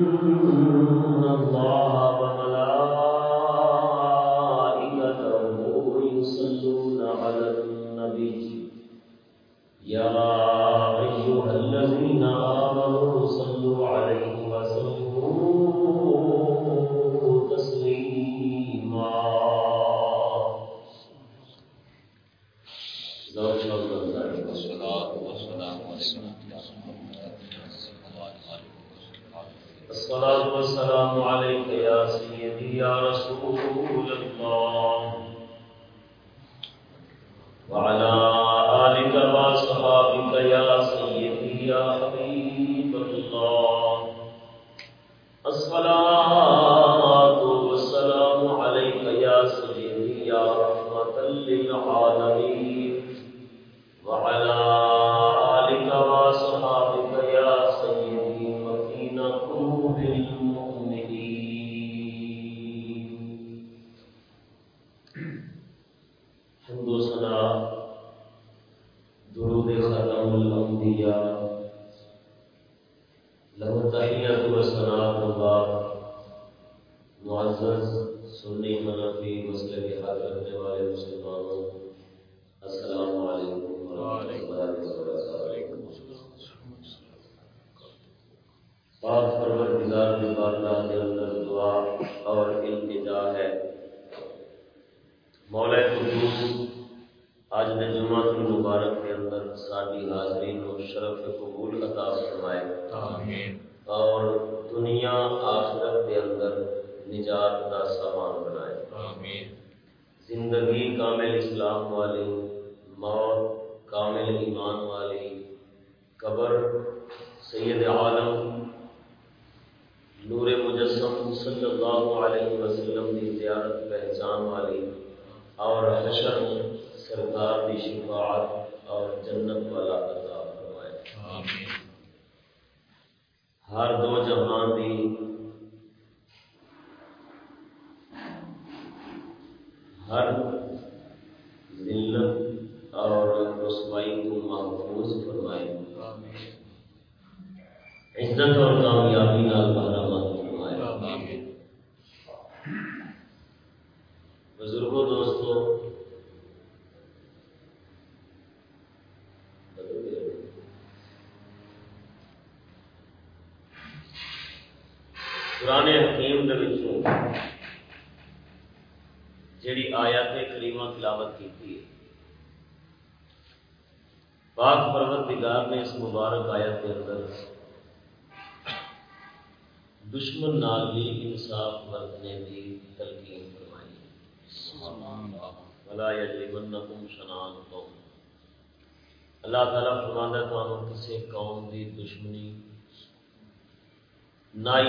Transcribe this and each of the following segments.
الله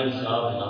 lives of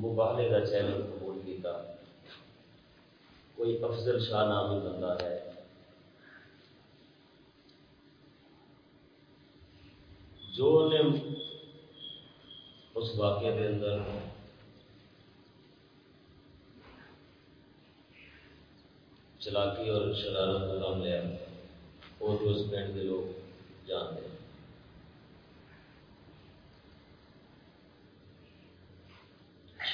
مبالغہ challenge قبول کیتا۔ کوئی افضل شاہ نامی بندہ ہے۔ جو نے اس واقعے کے اندر چلاکی اور شرارت کا کام لیا، وہ تو اس پنڈ کے لوگ جانتے ہیں۔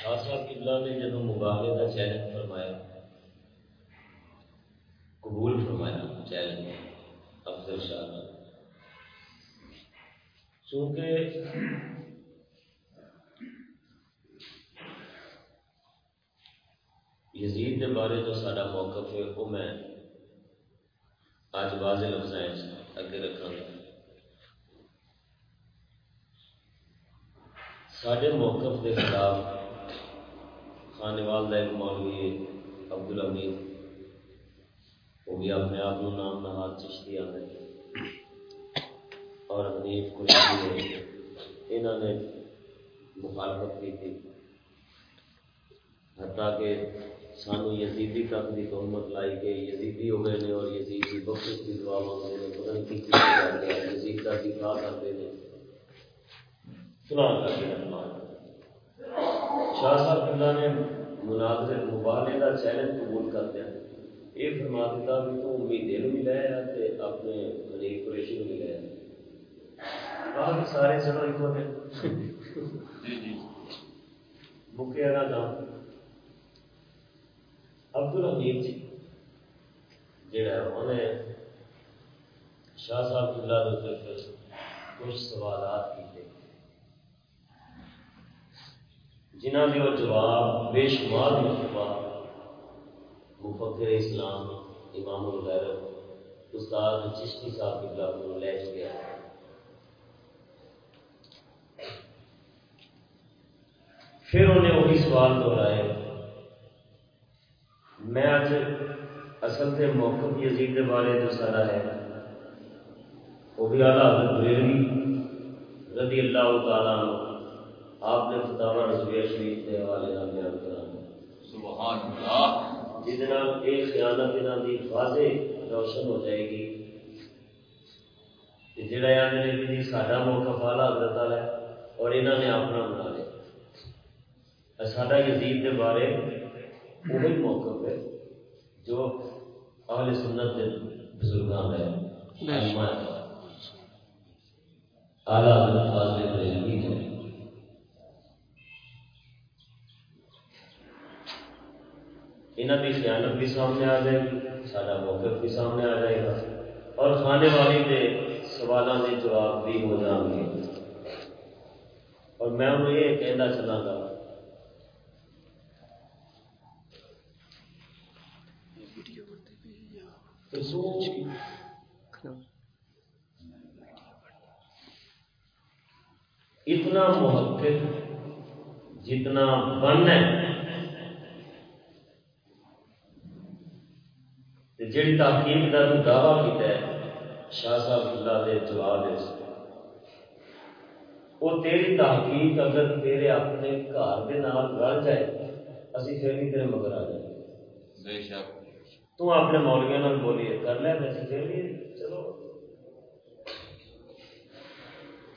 خاصا قبلہ نے جب مقابلے کا چیلنج فرمایا، قبول فرمایا، چیلنج افضل شاہ نے چونکہ یزید کے بارے جو سارا موقف ہے وہ میں اج واضح لفظ اگے رکھا گا۔ سارے موقف کے خلاف خانوال کا ایک مولوی عبد الحمید وہ بھی اپنے آپ کو نام نہاد چشتی آتے اور حنیف کو انہوں نے مخالفت کی تھی۔ حتیٰ کہ سانو یزیدی تک کی تہمت لائی کہ یزیدی ہو گئے نے اور یزیدی بخش کی دعا مانگتے ہیں پتہ نہیں کی کرتے ہیں۔ یزید کا دفاع کرتے ہیں۔ فلان کر کے شاہ صاحب اللہ نے مناظر مبالے کا چیلنج قبول کر دیا یہ فرما دیتا بھی تو امیدیں بھی لے آ اپنے غریب قریشی بھی لے آ سارے چلو ایک جی جی۔ مکے کا نام۔ عبد الحمید جی جڑا انہیں شاہ صاحب اللہ کے کچھ سوالات کیتے۔ جنہ کے وہ جواب بے شمار مرتبہ مفکر اسلام امام الغیرت استاد چشتی صاحب کی کو لے چکے پھر انہیں وہی سوال دہرائے۔ میں اج اصل سے موقف یزید کے بارے جو سارا ہے، وہ بھی آلہ حضرت بریلوی رضی اللہ تعالیٰ عنہ۔ آپ نے فتح رضویہ شریف کے حوالے کا بیان کرا سبحان اللہ۔ جس ایک خیانت یہاں کی واضح روشن ہو جائے گی۔ کہ جڑا یاد نے بھی ساڈا موقف آلہ حضرت والا ہے اور انہوں نے اپنا بنا لیا۔ ساڈا یزید کے بارے وہی موقف ہے جو اہل سنت کے بزرگان ہے اعلیٰ حضرت فاضل بریلوی ہے انہوں کی خیانت بھی سامنے آ جائے گی سارا موقف بھی سامنے آ جائے گا۔ اور کھانے والی کے سوالوں کے جواب بھی ہو جان گے۔ اور میں انہوں یہ کہنا چاہتا گا، اتنا محقق جتنا بن ہے جی تحقیق کا تو دعوی کیا ہے شاہ صاحب اللہ کے جواب وہ تیری تحقیق اگر تیرے اپنے گھر کے نام رل جائے اسی پھر بھی تیرے مگر آ جائے۔ بے شک۔ تو اپنے مولویا نال بولیے کر لیا ویسے پھر بھی چلو۔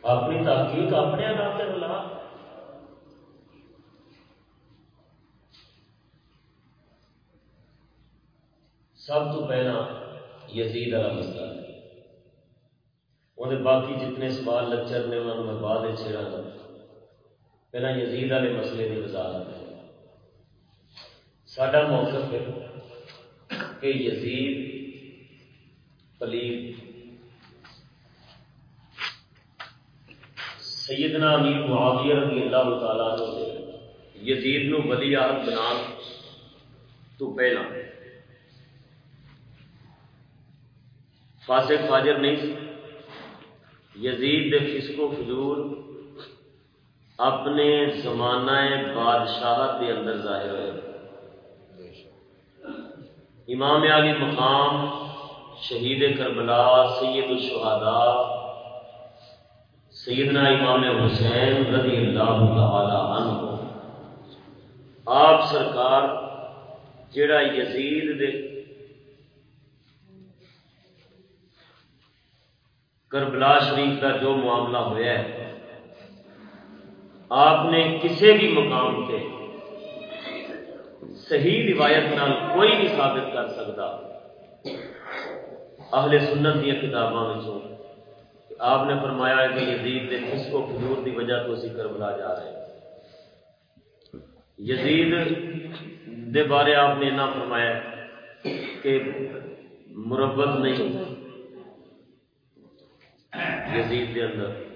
اپنی تحقیق اپنے نام سے بلا۔ سب تو پہلا یزید والا مسئلہ ہے وہ باقی جتنے سوال لچر نے انہوں نے میں بعد چھیڑا گا پہلا یزید والے مسئلے کی وضاحت ہے سڈا موقف ہے کہ یزید پلیت سیدنا امیر معاویہ رضی اللہ تعالیٰ یزید نو ولی عہد بنا تو پہلا۔ فاسق فاجر نہیں یزید فسق و فجور اپنے زمانہ بادشاہت کے اندر ظاہر ہوئے۔ امام علی مقام، شہید کربلا، سید الشہداء، سیدنا امام حسین رضی اللہ تعالی عنہ۔ آپ سرکار جڑا یزید دے کربلا شریف کا جو معاملہ ہوا ہے، آپ نے کسی بھی مقام پہ صحیح روایت نال کوئی نہیں ثابت کر سکتا۔ اہل سنت دیا کتابوں میں آپ نے فرمایا ہے کہ یزید نے کس کو فجور کی وجہ تو اسی کربلا جا رہے ہیں۔ یزید دے بارے آپ نے نہ فرمایا کہ مربت نہیں۔ یزید کے اندر۔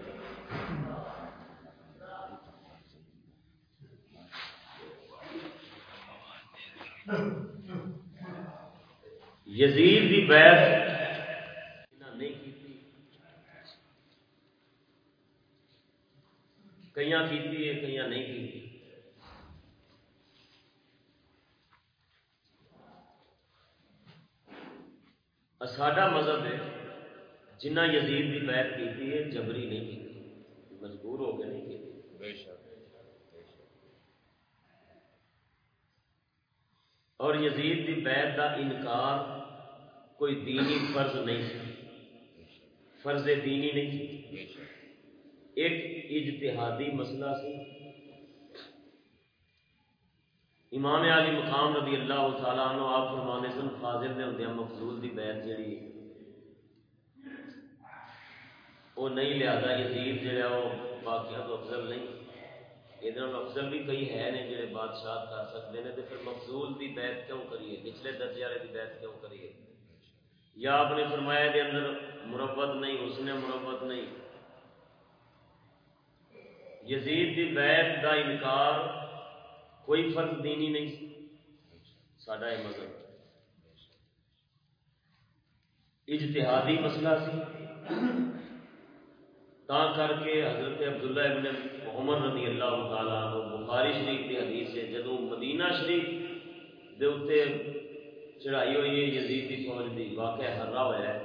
یزید کی بحث نہیں کی کئی کی کئی نہیں کی ساڈا مذہب ہے۔ جنہ یزید کی بیعت کی ہے جبری نہیں کی مجبور ہو کے نہیں کی اور یزید کی بیعت کا انکار کوئی دینی فرض نہیں سی فرض دینی نہیں سی ایک اجتہادی مسئلہ سی۔ امام علی مقام رضی اللہ تعالیٰ عنہ آپ فرمانے سن فاضل دے ہوندے مفضول دی بیعت جڑی وہ نہیں لیا یزید جڑا وہ باقیات افضل نہیں۔ یہ افضل بھی کئی ہے نے جڑے بادشاہ کر سکتے ہیں تو پھر مفضول دی بیعت کیوں کریے؟ نچلے درجے والے دی بیعت کیوں کریے؟ یا آپ نے فرمایا دے اندر مربت نہیں، اس نے مربت نہیں۔ یزید دی بیعت دا انکار کوئی فرق دینی نہیں۔ سڈا یہ مذہب۔ اجتہادی مسئلہ سی۔ تا کر کے حضرت عبداللہ ابن محمد رضی اللہ تعالیٰ بخاری شریف کی حدیث ہے جدو مدینہ شریف دے اتنے چڑھائی ہوئی ہے، یزید کی فوج کی واقعہ ہرا ہوا ہے۔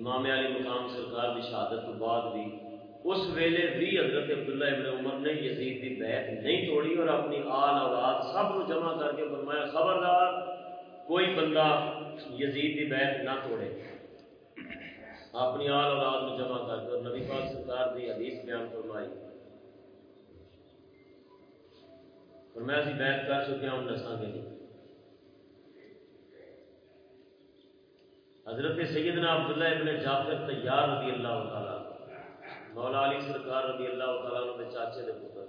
امام علی مقام سرکار کی شہادت تو بعد بھی اس ویلے بھی حضرت عبداللہ ابن عمر نے یزید کی بیعت نہیں توڑی اور اپنی آل اولاد سب کو جمع کر کے فرمایا، خبردار، کوئی بندہ یزید کی بیعت نہ توڑے۔ اپنی آل اولاد کو جمع کر کے نبی پاک سرکار کی حدیث بیان فرمائی۔ فرمایا سی بیعت کر چکے ہوں نساں کے نہیں۔ حضرت سیدنا عبداللہ ابن جعفر تیار رضی اللہ تعالیٰ مولا علی سرکار رضی اللہ تعالیٰ کے چاچے دے پتر۔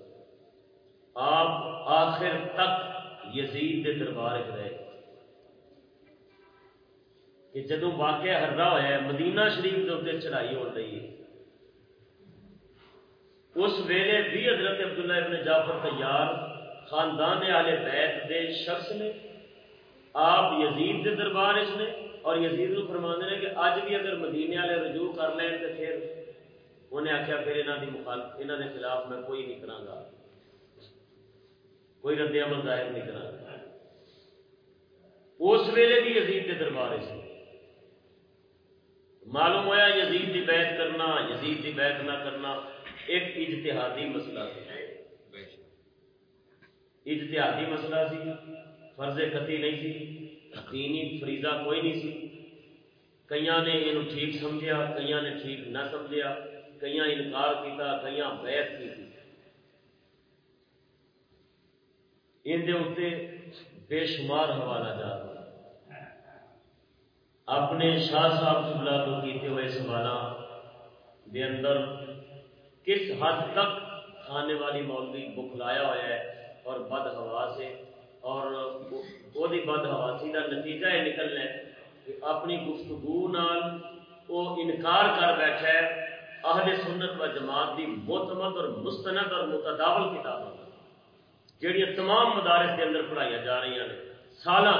آپ آخر تک یزید دے دربار رہے کہ جدو واقعہ ہرا ہوا ہے، مدینہ شریف کے اتنے چڑھائی ہو رہی ہے۔ اس ویلے بھی حضرت عبداللہ ابن جعفر تیار خاندان والے بیت دے شخص نے، آپ یزید دے دربار اس نے، اور یزید کو فرما نے کہ اج بھی اگر مدینے والے رجوع کر لیں تو پھر انہیں آخیا پھر یہاں کی مخالف یہاں کے خلاف میں کوئی نہیں کرا گا۔ کوئی رد عمل ظاہر نہیں کرا اس ویلے بھی یزید کے دربار سے معلوم ہوا یزید کی بیعت کرنا، یزید کی بیعت نہ کرنا ایک اجتہادی مسئلہ ہے اجتہادی مسئلہ سی، فرض قطعی نہیں سی، دینی فریضہ کوئی نہیں سی۔ کئی نے یہ ٹھیک سمجھا کئی نے ٹھیک نہ سمجھا کئی انکار کیتا کئی بیعت کی اندر بے شمار حوالہ جات اپنے شاہ صاحب سبلا کو کیتے ہوئے سوال دے اندر کس حد تک کھانے والی مولوی بکھلایا ہوا ہے اور بد ہوا سے اور وہ بد ہواسی کا نتیجہ یہ نکلنا ہے کہ اپنی گفتگو نال وہ انکار کر بیٹھا ہے، اہل سنت و جماعت دی متمد اور مستند اور متداول کتابیں جہیا تمام مدارس کے اندر پڑھائی جا رہی ہیں سالہ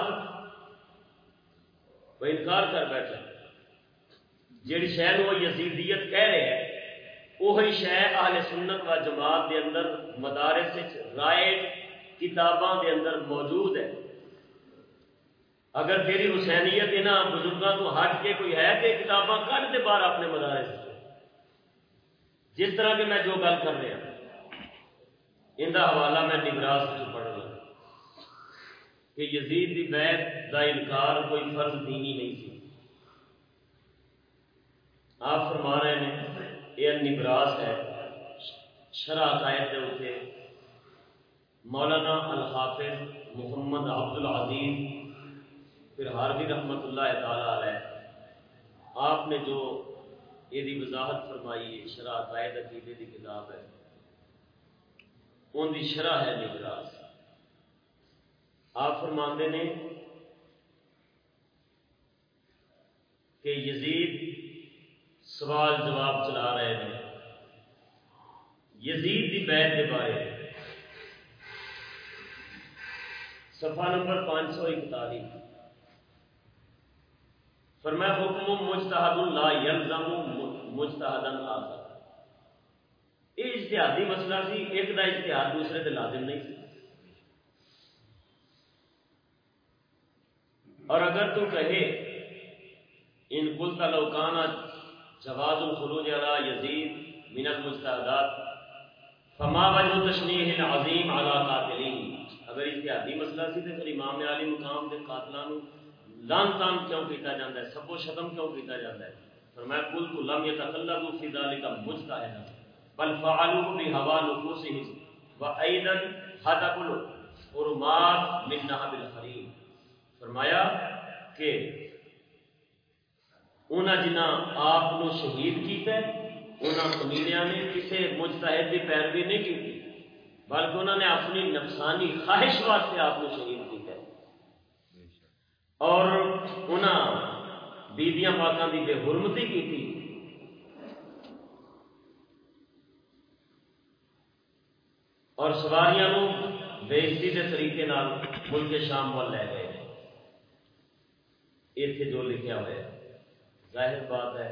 وہ انکار کر بیٹھا جیڑی شہر وہ یزیدیت کہہ رہے ہیں وہی شہ اہل سنت و جماعت دے اندر مدارس رائے کتاباں دے اندر موجود ہے۔ اگر تیری حسینیت یہاں بزرگوں تو ہٹ کے کوئی ہے کہ کتاباں کٹ دے باہر اپنے مدارس جس طرح کے میں جو گل کر رہا ان کا حوالہ میں نگراس پڑھ رہا کہ یزید کی بیت کا انکار کوئی فرض دینی نہیں تھی۔ آپ فرما رہے ہیں، یہ نبراس ہے۔ شرح قائد کے اتنے مولانا الحافظ محمد عبد العزیز پھر ہاروی رحمت اللہ تعالی علیہ، آپ نے جو یہ وضاحت فرمائی ہے شرح قائد عقیدے کی کتاب ہے۔ ان کی شرح ہے نگراس آپ فرماندے نے کہ یزید سوال جواب چلا رہے ہیں۔ یزید کی بیت کے بارے۔ صفحہ نمبر پانچ سو اکتالیس۔ فرمایا، حکم مجتہد لا یلزم مجتہدن آخر۔ یہ اجتہادی مسئلہ سی، ایک دا اجتہاد دوسرے تے لازم نہیں سی اور اگر تو کہے، ان قلت لو کان جواز الخروج على یزید من المجتہدات فما وجہ تشنیح العظیم على قاتلین. اگر اس کے اجتہادی مسئلہ سی تے پھر امام علی مقام دے قاتلاں نو لان تان کیوں کیتا جاتا ہے؟ سب و شتم کیوں کیتا جاتا ہے؟ فرمایا کل تو لم یتخلقوا فی ذلک مجتہدا، بل فعلوا بهوا نفوسهم وايضا هدف الحرمات من نهب الحریم فرمایا کہ انہاں جنہ آپ نو شہید کیتا ہے، انہاں کمیلیاں نے کسی مجتہد کی پیروی نہیں کی بلکہ انہوں نے اپنی نفسانی خواہش واسطے آپ کو شہید کیا اور انہاں بیبیاں پاکاں دی بے حرمتی کی تھی اور سواریاں نو بےزتی کے طریقے نال ملک شام وال لے گئے۔ اتنے جو لکھیا ہوا ہے ظاہر بات ہے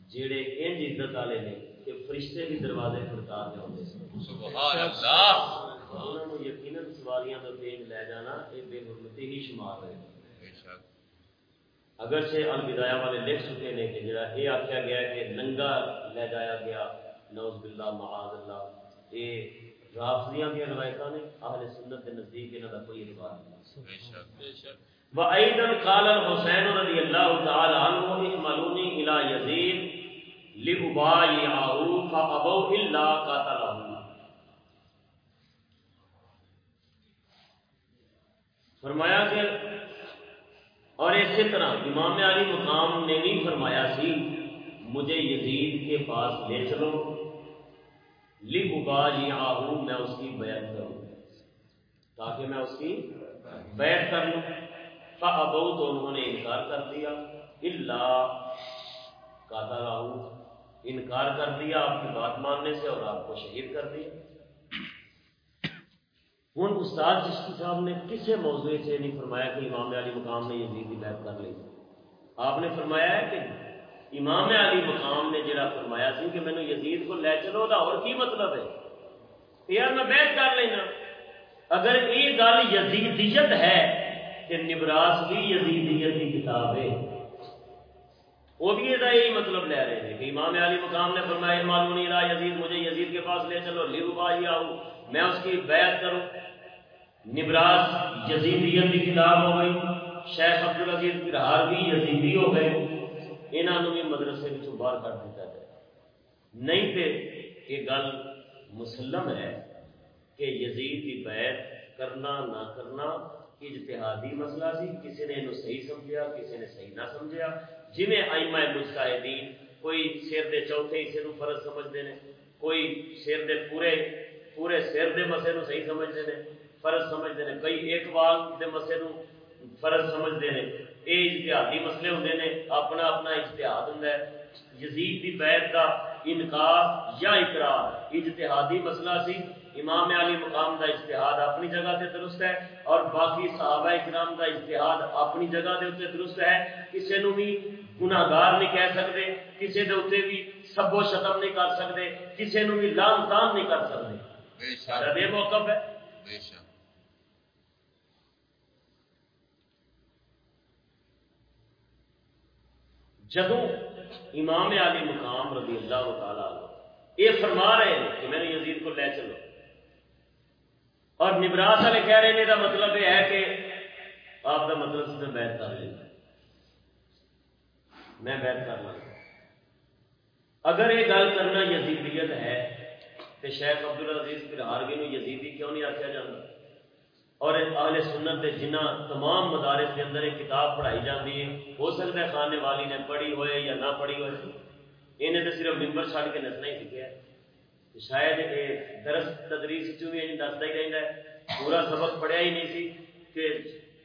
جڑے انج عزت والے نے کہ فرشتے بھی دروازے کھڑکا کے آتے سبحان اللہ یقیناً سواریاں کا تیز لے جانا یہ بے حرمتی ہی شمار ہے بے شک اگر سے الوداع والے لکھ چکے ہیں کہ جڑا یہ آخیا گیا کہ ننگا لے جایا گیا نوز باللہ معاذ اللہ یہ رافضیاں کی روایت نے اہل سنت کے نزدیک انہوں کا کوئی اعتبار نہیں بے شک بے شک وَأَيْضًا قَالَ الْحُسَيْنُ رضی اللہ تعالی عنہ احملونی الى یزید لِأُبَایِعَهُ فَأَبَوْا إِلَّا قَتَلَهُ فرمایا کہ اور اسی طرح امام علی مقام نے بھی فرمایا سی، مجھے یزید کے پاس لے چلو لبا جی آہوں میں اس کی بیعت کروں، تاکہ میں اس کی بیعت کر لوں۔ فابو تو انہوں نے انکار کر دیا۔ اللہ کاتا راہو انکار کر دیا آپ کی بات ماننے سے اور آپ کو شہید کر دیا۔ ہوں، استاد چشتی صاحب نے کسی موضوع سے نہیں فرمایا کہ امام علی مقام نے یزید کی بیعت کر لی۔ آپ نے فرمایا ہے کہ امام علی مقام نے جڑا فرمایا سی کہ مینو یزید کو لے چلو، دا اور کی مطلب ہے؟ یار، میں بیعت کر لینا۔ اگر یہ گل یزیدیت ہے کہ نبراس بھی یزیدیت کی کتاب ہے۔ وہ بھی یہ یہی مطلب لے رہے ہیں کہ امام علی مقام نے فرمایا معلوم را یزید، مجھے یزید کے پاس لے چلو لیو بائی آؤ میں اس کی بیعت کروں۔ نبراس یزیدیت کی کتاب ہو گئی، شیخ عبد العزیز فرہار بھی یزیدی ہو گئے۔ انہوں نے بھی مدرسے میں باہر کر دیتا جائے نہیں تے یہ گل مسلم ہے کہ یزید کی بیعت کرنا نہ کرنا اجتہادی مسئلہ سی، کسی نے انہوں صحیح سمجھا کسی نے صحیح نہ سمجھا جی ائمہ مجتہدین کوئی سر دے چوتھے حصے نو فرض سمجھتے ہیں کوئی سر دے پورے پورے سر دے مسے نو صحیح سمجھتے ہیں فرض سمجھتے ہیں کئی ایک بال دے مسے نو فرض سمجھتے ہیں یہ اجتہادی مسئلے ہوندے نے، اپنا اپنا اجتہاد ہوندا ہے۔ یزید دی بیعت دا انکار یا اقرار، اجتہادی مسئلہ سی۔ امام علی مقام دا اجتہاد اپنی جگہ تے درست ہے اور باقی صحابہ کرام دا اجتہاد اپنی جگہ دے اوتے درست ہے۔ کسے نو بھی گناہگار نہیں کہہ سکتے کسے دے اوتے بھی سب و شتم نہیں کر سکتے کسے نو بھی لان تان نہیں کر سکتے بے سارا شک بے موقف ہے۔ بے شک۔ جدوں امام علی مقام رضی اللہ تعالی عنہ یہ فرما رہے ہیں کہ میں نے یزید کو لے چلو۔ اور نبراس والے کہہ رہے ہیں مطلب یہ ہے کہ آپ کا مطلب سے بیت کر لینا میں بیت کر لوں اگر یہ گل کرنا یزیدیت ہے، تو شیخ عبد العزیز فرہارگی نو یزیدی کیوں نہیں آخیا جاتا اور اہل سنت کے جنہ تمام مدارس کے اندر ایک کتاب پڑھائی جاتی ہے۔ ہو سکتا ہے خانے والی نے پڑھی ہوئے یا نہ پڑھی ہوئے۔ انہیں تو صرف ممبر چھڑ کے نسنا ہی سیکھا ہے شاید یہ درس تدریس چ بھی یعنی دستا ہی رہتا ہے۔ پورا سبق پڑھیا ہی نہیں سی کہ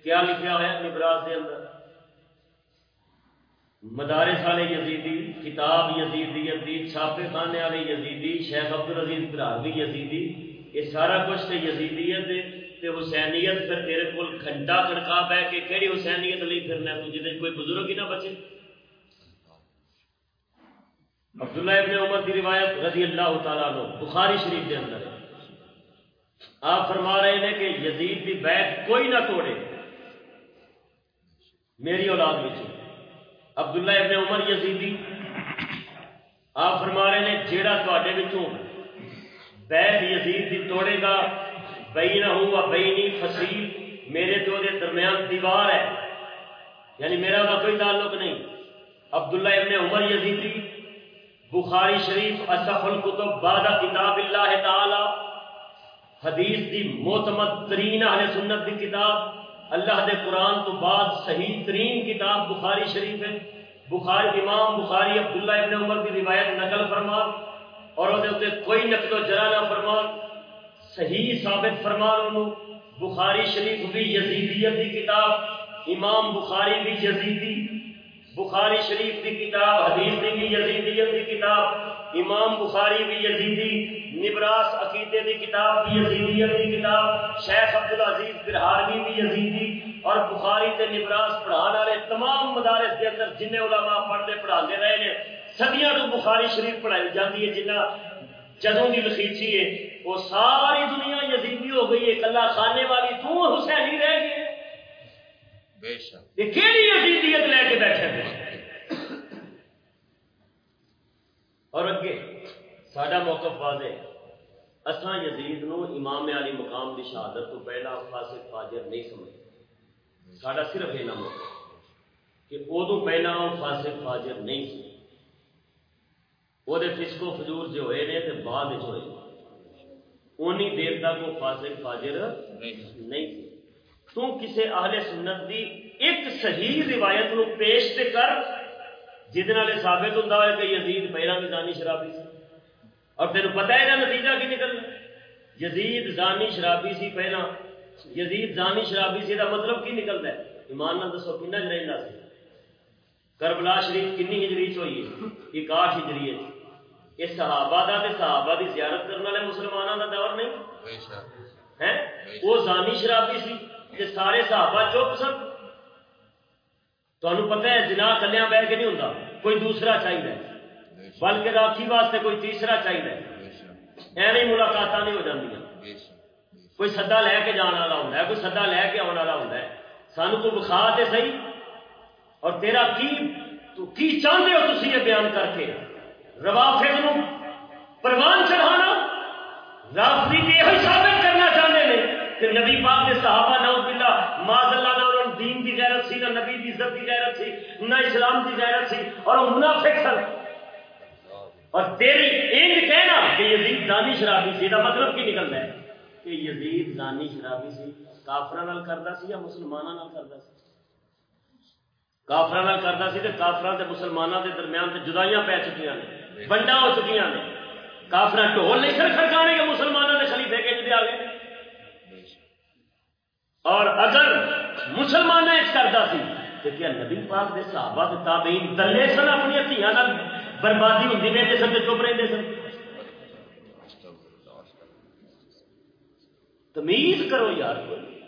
کیا لکھا ہوا ہے نبراس کے اندر۔ مدارس والے یزیدی، کتاب یزیدیت دی چھاپے خانے والے یزیدی، شیخ عبد العزیز براہوی یزیدی، یہ سارا کچھ تو یزیدیت دے تے حسینیت پھر تیرے کول گھنٹہ کڑکا پہ کے کہڑی حسینیت لی پھرنا تو جہد کوئی بزرگ ہی نہ بچے۔ عبداللہ ابن عمر کی روایت رضی اللہ تعالیٰ عنہ، بخاری شریف کے اندر۔ آپ فرما رہے ہیں کہ یزید کی بیعت کوئی نہ توڑے۔ میری اولاد میں عبداللہ ابن عمر یزیدی آپ فرما رہے ہیں، جیڑا تے بچوں بیعت یزید کی توڑے گا بئی نہ ہوا بئی نہیں فصیل میرے تو دے درمیان دیوار ہے۔ یعنی میرا کوئی تعلق نہیں۔ عبداللہ ابن عمر یزیدی بخاری شریف اصف القتب بعد کتاب اللہ تعالی، حدیث دی معتمد ترین اہل سنت دی کتاب، اللہ دے قرآن تو بعد صحیح ترین کتاب بخاری شریف ہے۔ بخاری، امام بخاری عبداللہ ابن عمر کی روایت نقل فرما، اور وہ کوئی نقل و جرا نہ فرما، صحیح ثابت فرما انہوں بخاری شریف بھی یزیدیت کی کتاب، امام بخاری بھی یزیدی بخاری شریف کی کتاب، حدیث کی بھی، یزیدیت کی کتاب، امام بخاری بھی یزیدی، نبراس عقیدے کی کتاب بھی یزیدیت کی کتاب، شیخ عبدالعزیز برہاروی بھی یزیدی، اور بخاری تے نبراس پڑھانے والے تمام مدارس کے اندر جن علماء پڑھتے پڑھاتے رہے ہیں صدیاں تو بخاری شریف پڑھائی جاتی ہے، جنہ جدوں کی لخیچی ہے، وہ ساری دنیا یزیدی ہو گئی ہے کلا خانے والی تو حسینی رہ گئے بے شک۔ یہ کیڑی لے کے بیٹھے اور اگے ساڈا موقف واضح اساں یزید نو امام علی مقام دی شہادت تو پہلا فاسق فاجر نہیں سمجھتے۔ ساڈا صرف یہ نام کہ ادو پہلا وہ فاسق فاجر نہیں سی وہ فسکو فجور جو ہوئے نے تے بعد ہوئے۔ اونی دیر تک وہ فاسق فاجر نہیں کسے اہل سنت دی ایک صحیح روایت نو پیش تے کر ہوتا ہے کہ یزید پہلا بھی دانی شرابی سی۔ اور تین پتا ہے نتیجہ کی نکلنا۔ یزید زانی شرابی سی پہلا۔ یزید زانی شرابی سی دا مطلب کی نکلتا ہے؟ ایمان نہ دسو کن چ رہتا سی کربلا شریف کنی ہجری چ ہوئی ہے؟ اکاٹھ ہجری ہے۔ یہ صحابہ دا تے صحابہ دی زیارت کرنے والے مسلمانوں دا دور نہیں؟ بے شک۔ ہے وہ زانی شرابی سی۔ کہ سارے صحابہ چپ سن۔ تمہیں پتہ ہے جنا کلیا بہ کے نہیں ہوتا کوئی دوسرا چاہیے بلکہ راکھی واسطے کوئی تیسرا چاہیے ایویں ملاقات نہیں ہو جاتی کوئی سدا لے کے جان والا ہوتا ہے، کوئی سدا لے کے آنے والا ہوتا ہے۔ سانو تو بخا تے صحیح؟ اور تیرا کی، تو کی چاہتے ہو تسی یہ بیان کر کے؟ روافظ نو پروان چڑھانا؟ رافضی تے یہ ثابت کرنا ہیں کہ نبی پاک کے صحابہ نعوذ باللہ معاذ اللہ نہ انہوں دین دی غیرت سی، نہ نبی دی عزت دی غیرت سی، نہ اسلام دی غیرت سی، اور وہ منافق سن۔ اور تیری انج کہنا کہ یزید زانی شرابی سی دا مطلب کی نکلتا ہے؟ کہ یزید زانی شرابی سی کافران نال کردا سی یا مسلماناں نال کردا سی؟ کافران نال کردا سی تے کافران تے مسلماناں دے درمیان تے جدائیاں پی چکیاں نے، بنڈا ہو چکیاں نے۔ کافران ڈھول نہیں سر کھڑکانے کے مسلمانوں نے خلیفے کے جدے آ گئے۔ اور اگر مسلمان ایس کرتا سی تو کیا نبی پاک دے صحابہ دے تابعین دلے سن اپنی ہتھیاں نال بربادی ہوندی رہندے سن چپ رہندے سن؟ تمیز کرو یار کوئی۔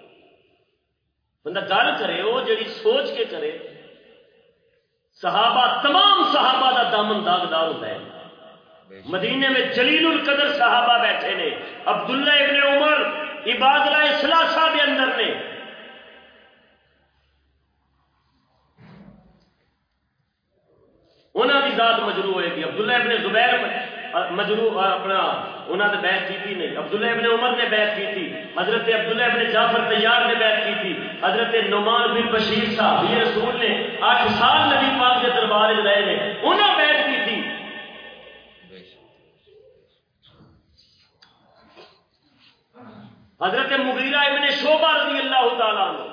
بندہ گل کرے وہ جڑی سوچ کے کرے۔ صحابہ، تمام صحابہ دا دامن داغدار ہوتا ہے۔ مدینے میں جلیل القدر صحابہ بیٹھے نے، عبداللہ ابن عمر عباد اللہ اصلاح کے اندر نے۔ انہوں کی ذات مجرو ہوئے گی۔ عبداللہ ابن زبیر مجرو اپنا انہوں نے بیعت کی تھی نہیں۔ عبداللہ ابن عمر نے بیعت کی تھی۔ حضرت عبداللہ ابن جعفر تیار نے بیعت کی تھی۔ حضرت نعمان بن بشیر صاحب، یہ رسول نے آٹھ سال نبی پاک کے دربار میں رہے نے۔ انہوں حضرت مغیرہ ابن شعبہ رضی اللہ تعالیٰ عنہ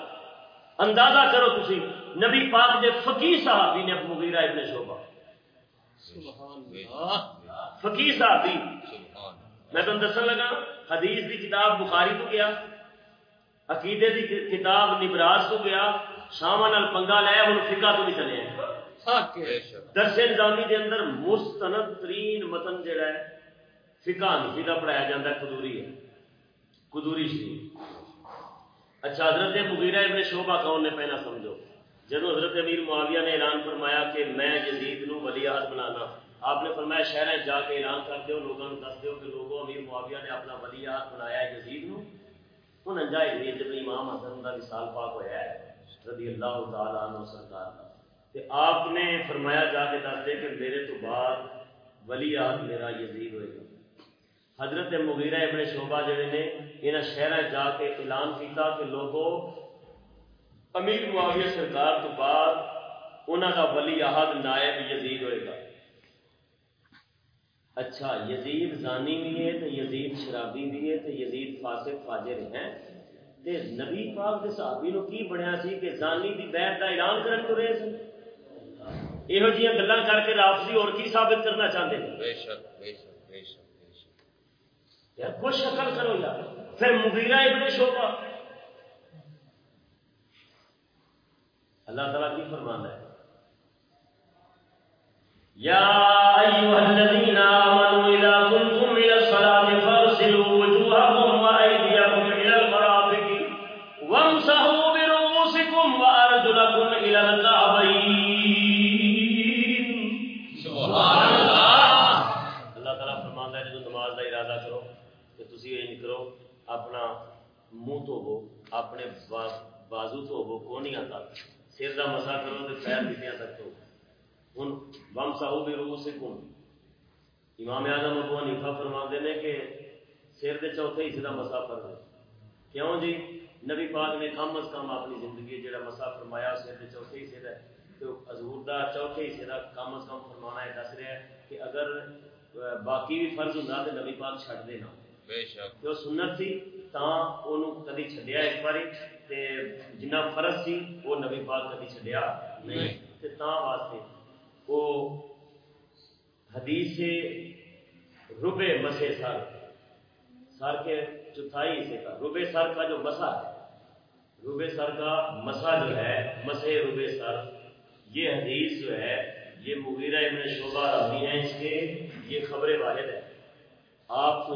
اندازہ کرو تسی نبی پاک دے فقی صحابی نے مغیرہ ابن شعبہ۔ فقی صحابی۔ سبحان میں تم دسن لگا حدیث دی کتاب بخاری تو گیا عقیدے دی کتاب نبراس تو گیا شامہ نال پنگا لیا ہوں فقہ تو بھی چلے۔ ہیں درس نظامی دے اندر مستند ترین متن جڑا ہے فقہ نہیں فقہ پڑھایا جاتا ہے قدوری ہے۔ قدوری شریف۔ اچھا حضرت مغیرہ ابن شعبہ کون نے پہلا سمجھو۔ جب حضرت امیر معاویہ نے اعلان فرمایا کہ میں یزید نو ولی عہد بنانا آپ نے فرمایا شہر جا کے اعلان کر دیو لوگوں کو دس دیو کہ لوگوں امیر معاویہ نے اپنا ولی عہد بنایا ہے یزید نو ہن انجا ہے جب امام حسن دا وصال پاک ہویا ہے، رضی اللہ تعالی عنہ سرکار کا تے آپ نے فرمایا جا کے دس دے کہ میرے تو بعد ولی عہد میرا یزید ہوئے گا۔ حضرت مغیرہ ابن شعبہ جڑے نے انہاں شہر جا کے اعلان کیتا کہ لوگوں امیر معاویہ سرکار تو بعد انہاں کا ولی عہد نائب یزید ہوئے گا۔ اچھا یزید زانی بھی ہے تو یزید شرابی بھی ہے تو یزید فاسق فاجر ہیں۔ تے نبی پاک دے صحابی نو کی بنیا سی کہ زانی دی بیعت دا اعلان کرن تو رہے سن؟ یہو جیاں گلاں کر کے رافضی اور کی ثابت کرنا چاہتے ہیں بے شک بے شک۔ یار کچھ شکل کرو یار پھر مغیرہ ابن شعبہ۔ اللہ تعالیٰ کی فرمانا ہے۔ یا دھوو کونیاں تک سر کا مسا کرو تو پیر پیٹیاں تک دھو ہن بم ساہو بھی روح سے کون امام اعظم ابو حنیفہ فرماندے نے کہ سر دے چوتھے حصے کا مسا فرض ہے۔ کیوں جی؟ نبی پاک نے کم از کم اپنی زندگی جڑا مسا فرمایا سر دے چوتھے حصے کا تو حضور دا چوتھے حصے کا کم از کم فرمانا ہے، دس رہا ہے کہ اگر باقی بھی فرض ہوں تو نبی پاک چھڈ دینا۔ بے شک۔ جو سنت سی تاں اونوں کدی چھڈیا ایک باری تے جنہ فرض سی وہ نبی پاک کدی چھڈیا نہیں۔ تے تاں واسطے وہ حدیث ربے مسے سر۔ سر کے چوتھائی حصے کا۔ ربے سر کا جو مسا ہے ربے سر کا مسا جو ہے مسے ربے سر۔ یہ حدیث جو ہے یہ مغیرہ ابن شعبہ راوی ہیں اس کے یہ خبر واحد ہے آپ کو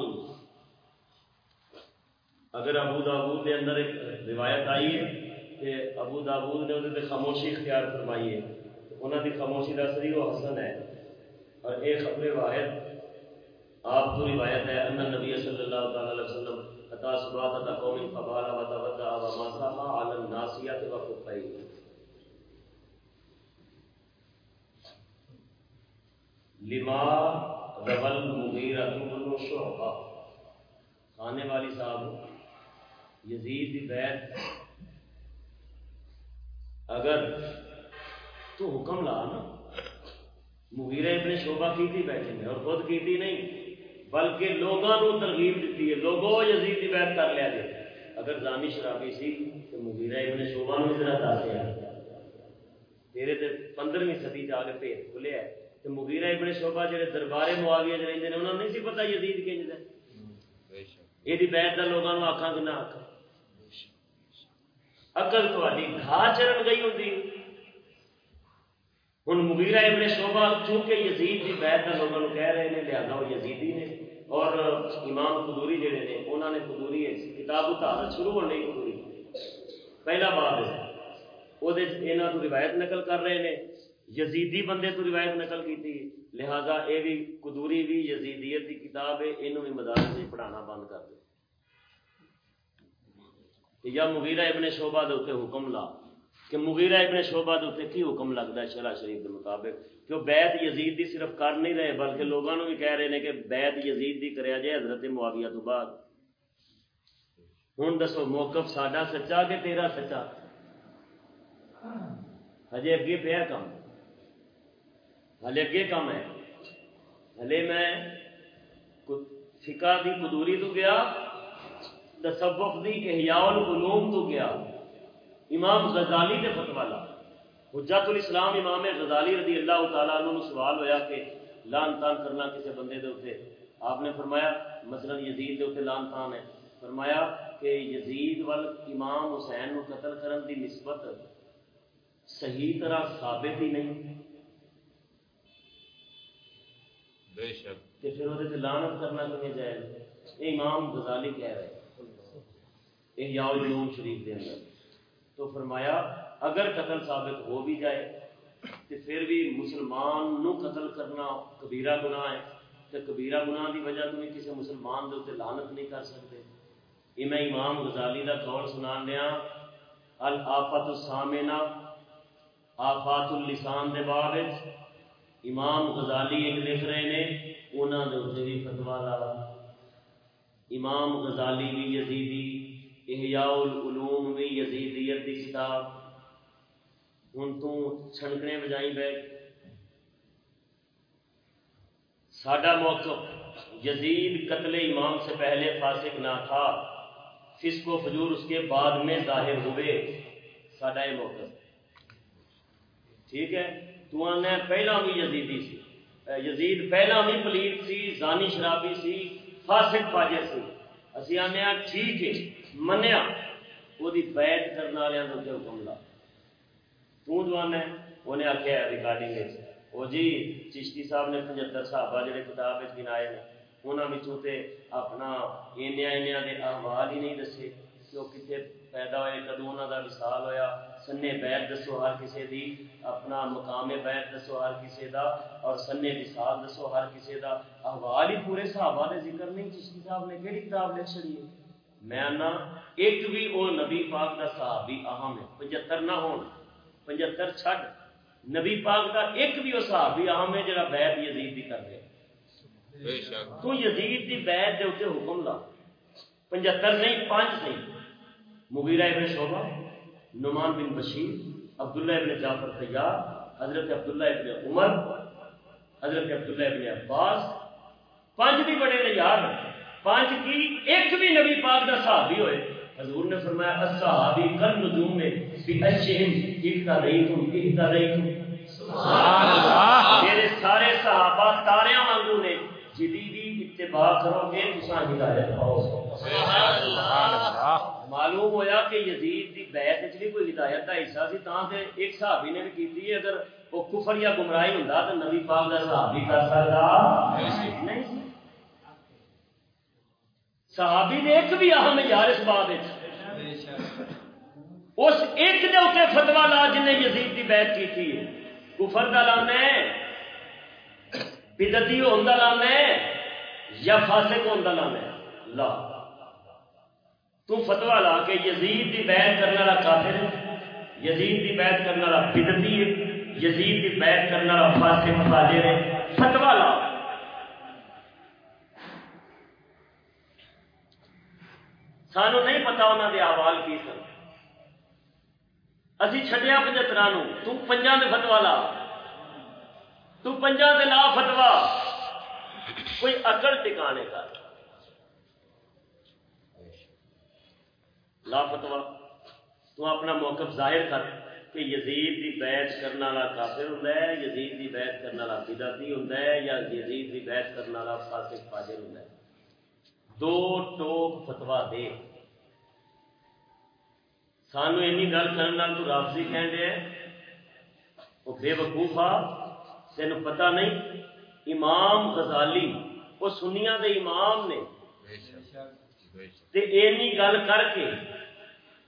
اگر ابو داود کے اندر ایک روایت آئی ہے کہ ابو داود نے وہ خاموشی اختیار فرمائی ہے انہوں کی خاموشی دس رہی وہ حسن ہے۔ اور ایک خبر واحد آپ کو روایت ہے، ان نبی صلی اللہ تعالی علیہ وسلم عطا صبات عطا قوم فبالا و تودع و مسحا علی لما رول مغیرہ بن شعبہ۔ کھانے والی صاحب یزید دی بیعت. اگر تو حکم لا نا. مغیرہ ابن شعبہ کی تھی بیٹھے نے اور خود کی تھی نہیں بلکہ لوگوں کو ترغیب دیتی ہے لوگوں یزید دی بیعت کر لیا جائے۔ اگر زانی شرابی سی تو مغیرہ ابن شعبہ نے ذرا دس تیرے تے پندرہویں صدی جا کے بھید کھلیا ہے۔ تو مغیرہ ابن شعبہ جڑے دربار معاویہ جڑے رہندے نے انہوں نے نہیں سی پتہ یزید کنج دا ہے بے شک۔ یہ بیعت دا لوگوں کو آکھاں کہ نہ آکھاں۔ شک عقل تھوڑی گھا چرن گئی ہوتی ہوں مغیرہ ابن شعبہ چونکہ یزید کی بیعت دا لوگوں کو کہہ رہے ہیں لہذا وہ یزیدی نے اور امام قدوری جڑے نے انہوں نے قدوری کتاب اتارت شروع ہونے کی قدوری۔ پہلا باب ہے وہ یہاں تو روایت نقل کر رہے ہیں یزیدی بندے تو روایت نقل کی تھی لہذا یہ بھی قدوری بھی یزیدیت کی کتاب ہے یہ بھی مدارس پڑھانا بند کر دو یا مغیرہ ابن شعبہ دے اتنے حکم لا، کہ مغیرہ ابن شعبہ دے اتنے کی حکم لگتا ہے شرع شریف کے مطابق؟ کہ وہ بیعت یزید دی صرف کر نہیں رہے، بلکہ لوگوں بھی کہہ رہے ہیں کہ بیعت یزید دی کریا جائے حضرت معاویہ تو بعد۔ ہوں دسو، موقف ساڈا سچا کہ تیرا سچا؟ ہجے اگے پیا کام ہلے اگے کام ہے۔ ہلے میں فقہ دی قدوری تو گیا تصوف دی احیاء العلوم تو گیا۔ امام غزالی نے فتوا لا۔ حجت الاسلام امام غزالی رضی اللہ تعالیٰ عنہ نو سوال ہویا کہ لان تان کرنا کسی بندے دے اتنے آپ نے فرمایا مثلا یزید دے اتنے لان تان ہے۔ فرمایا کہ یزید وال امام حسین نو قتل کرن دی نسبت صحیح طرح ثابت ہی نہیں۔ بے شک۔ کہ پھر وہ لانت کرنا کیوں جائے یہ امام غزالی کہہ رہے احیاء العلوم شریف دے اندر۔ تو فرمایا، اگر قتل ثابت ہو بھی جائے تو پھر بھی مسلمان نو قتل کرنا کبیرہ گناہ ہے تو کبیرہ گناہ دی وجہ تو کسی مسلمان دے لانت نہیں کر سکتے۔ یہ میں امام غزالی دا قول سنا دیا ہاں، الافت السامنا آفات اللسان دے باب امام غزالی ایک لکھ رہے نے انہوں نے اتنے بھی فتوا لا امام غزالی بھی یزیدی احیاء العلوم بھی یزیدیت دی کتاب۔ ہوں تو چھنکنے بجائی بیٹھ ساڈا موقف یزید قتل امام سے پہلے فاسق نہ تھا۔ فسق و فجور اس کے بعد میں ظاہر ہوئے۔ ساڈا یہ موقف۔ ٹھیک ہے؟ تو آنا پہلا بھی یزیدی سی۔ یزید پہلا بھی پلیت سی، زانی شرابی سی، فاسق فاجر سی۔ اسی آنے ٹھیک ہے۔ منیا وہ بیعت کرنے والوں کے حکم لا تو جو آنا انہیں آخیا ریکارڈنگ وہ جی چشتی صاحب نے پچہتر صحابہ جڑے کتاب گنائے انہوں تے اپنا اینیا اینیا دے احوال ہی نہیں دسے کہ وہ کتنے پیدا ہوئے کدو انہوں کا وصال ہویا سنے بیت دسو ہر کسی دی اپنا مقام بیت دسو ہر کسی دا اور سنے وصال دسو ہر کسی دا احوال ہی پورے صحابہ دے ذکر نہیں چشتی صاحب نے کہڑی کتاب لکھ چڑی ہے میں آنا ایک بھی وہ نبی پاک کا صحابی اہم ہے پچہتر نہ ہون پچہتر چھڈ۔ نبی پاک کا ایک بھی وہ صحابی اہم ہے جڑا بیعت یزید دی کر دے تو یزید دی بیعت دے اوتے حکم لا۔ 75 نہیں پانچ نہیں۔ مغیرہ ابن شعبہ نعمان بن بشیر عبداللہ ابن جعفر طیار حضرت عبداللہ ابن عمر حضرت عبداللہ ابن عباس پانچ بھی بڑے نے یار پانچ کی ایک بھی نبی پاک دا صحابی ہوئے۔ حضور نے فرمایا الصحابی کل نجوم میں بھی اچھہم اکتا رہی تم اکتا رہی تم سبحان اللہ۔ میرے سارے صحابہ تاریاں وانگو نے جدی دی اتباع کرو گے تساں ہدایت پاؤ۔ سبحان اللہ۔ معلوم ہویا کہ یزید دی بیعت وچ بھی کوئی ہدایت دا حصہ سی تاں تے ایک صحابی نے بھی کیتی ہے اگر وہ کفر یا گمراہی ہوندا تے نبی پاک دا صحابی کر سکدا۔ نہیں سی۔ صحابی نے ایک بھی اہم یار اس بات اس ایک دے اتنے فتوا لا جن نے یزید کی بیعت کی تھی کفر کا لانا ہے بدتی ہوتا لانا ہے، یا فاسق ہوتا لانا ہے۔ لا۔ تو فتوا لا کے یزید کی بیعت کرنے والا کافر یزید کی بیعت کرنے والا بدتی ہے۔ یزید کی بیعت کرنے والا فاسق فاجر ہے۔ فتوا لا۔ سانو نہیں پتا انہوں کے آواز کی سن۔ اسی چڈیا پچہترا تنجا دے فتوا لا۔ تنجا دے لا فتوا کوئی اکڑ ٹکانے کا۔ لا فتوا تو اپنا موقف ظاہر کر کہ یزید کی بیعت کرنے والا کافر ہوں یزید کی بیعت کرنے والا بداتی ہوں یا یزید کی بیعت کرنے والا فاسق فاجر ہوں دو ٹوک فتوا دے۔ سانو این گل کرنے تو رابطی کہہ دے وہ بے وقوف آ تین پتا نہیں۔ امام غزالی، وہ سنیا دے امام نے۔ تے اینی گل کر کے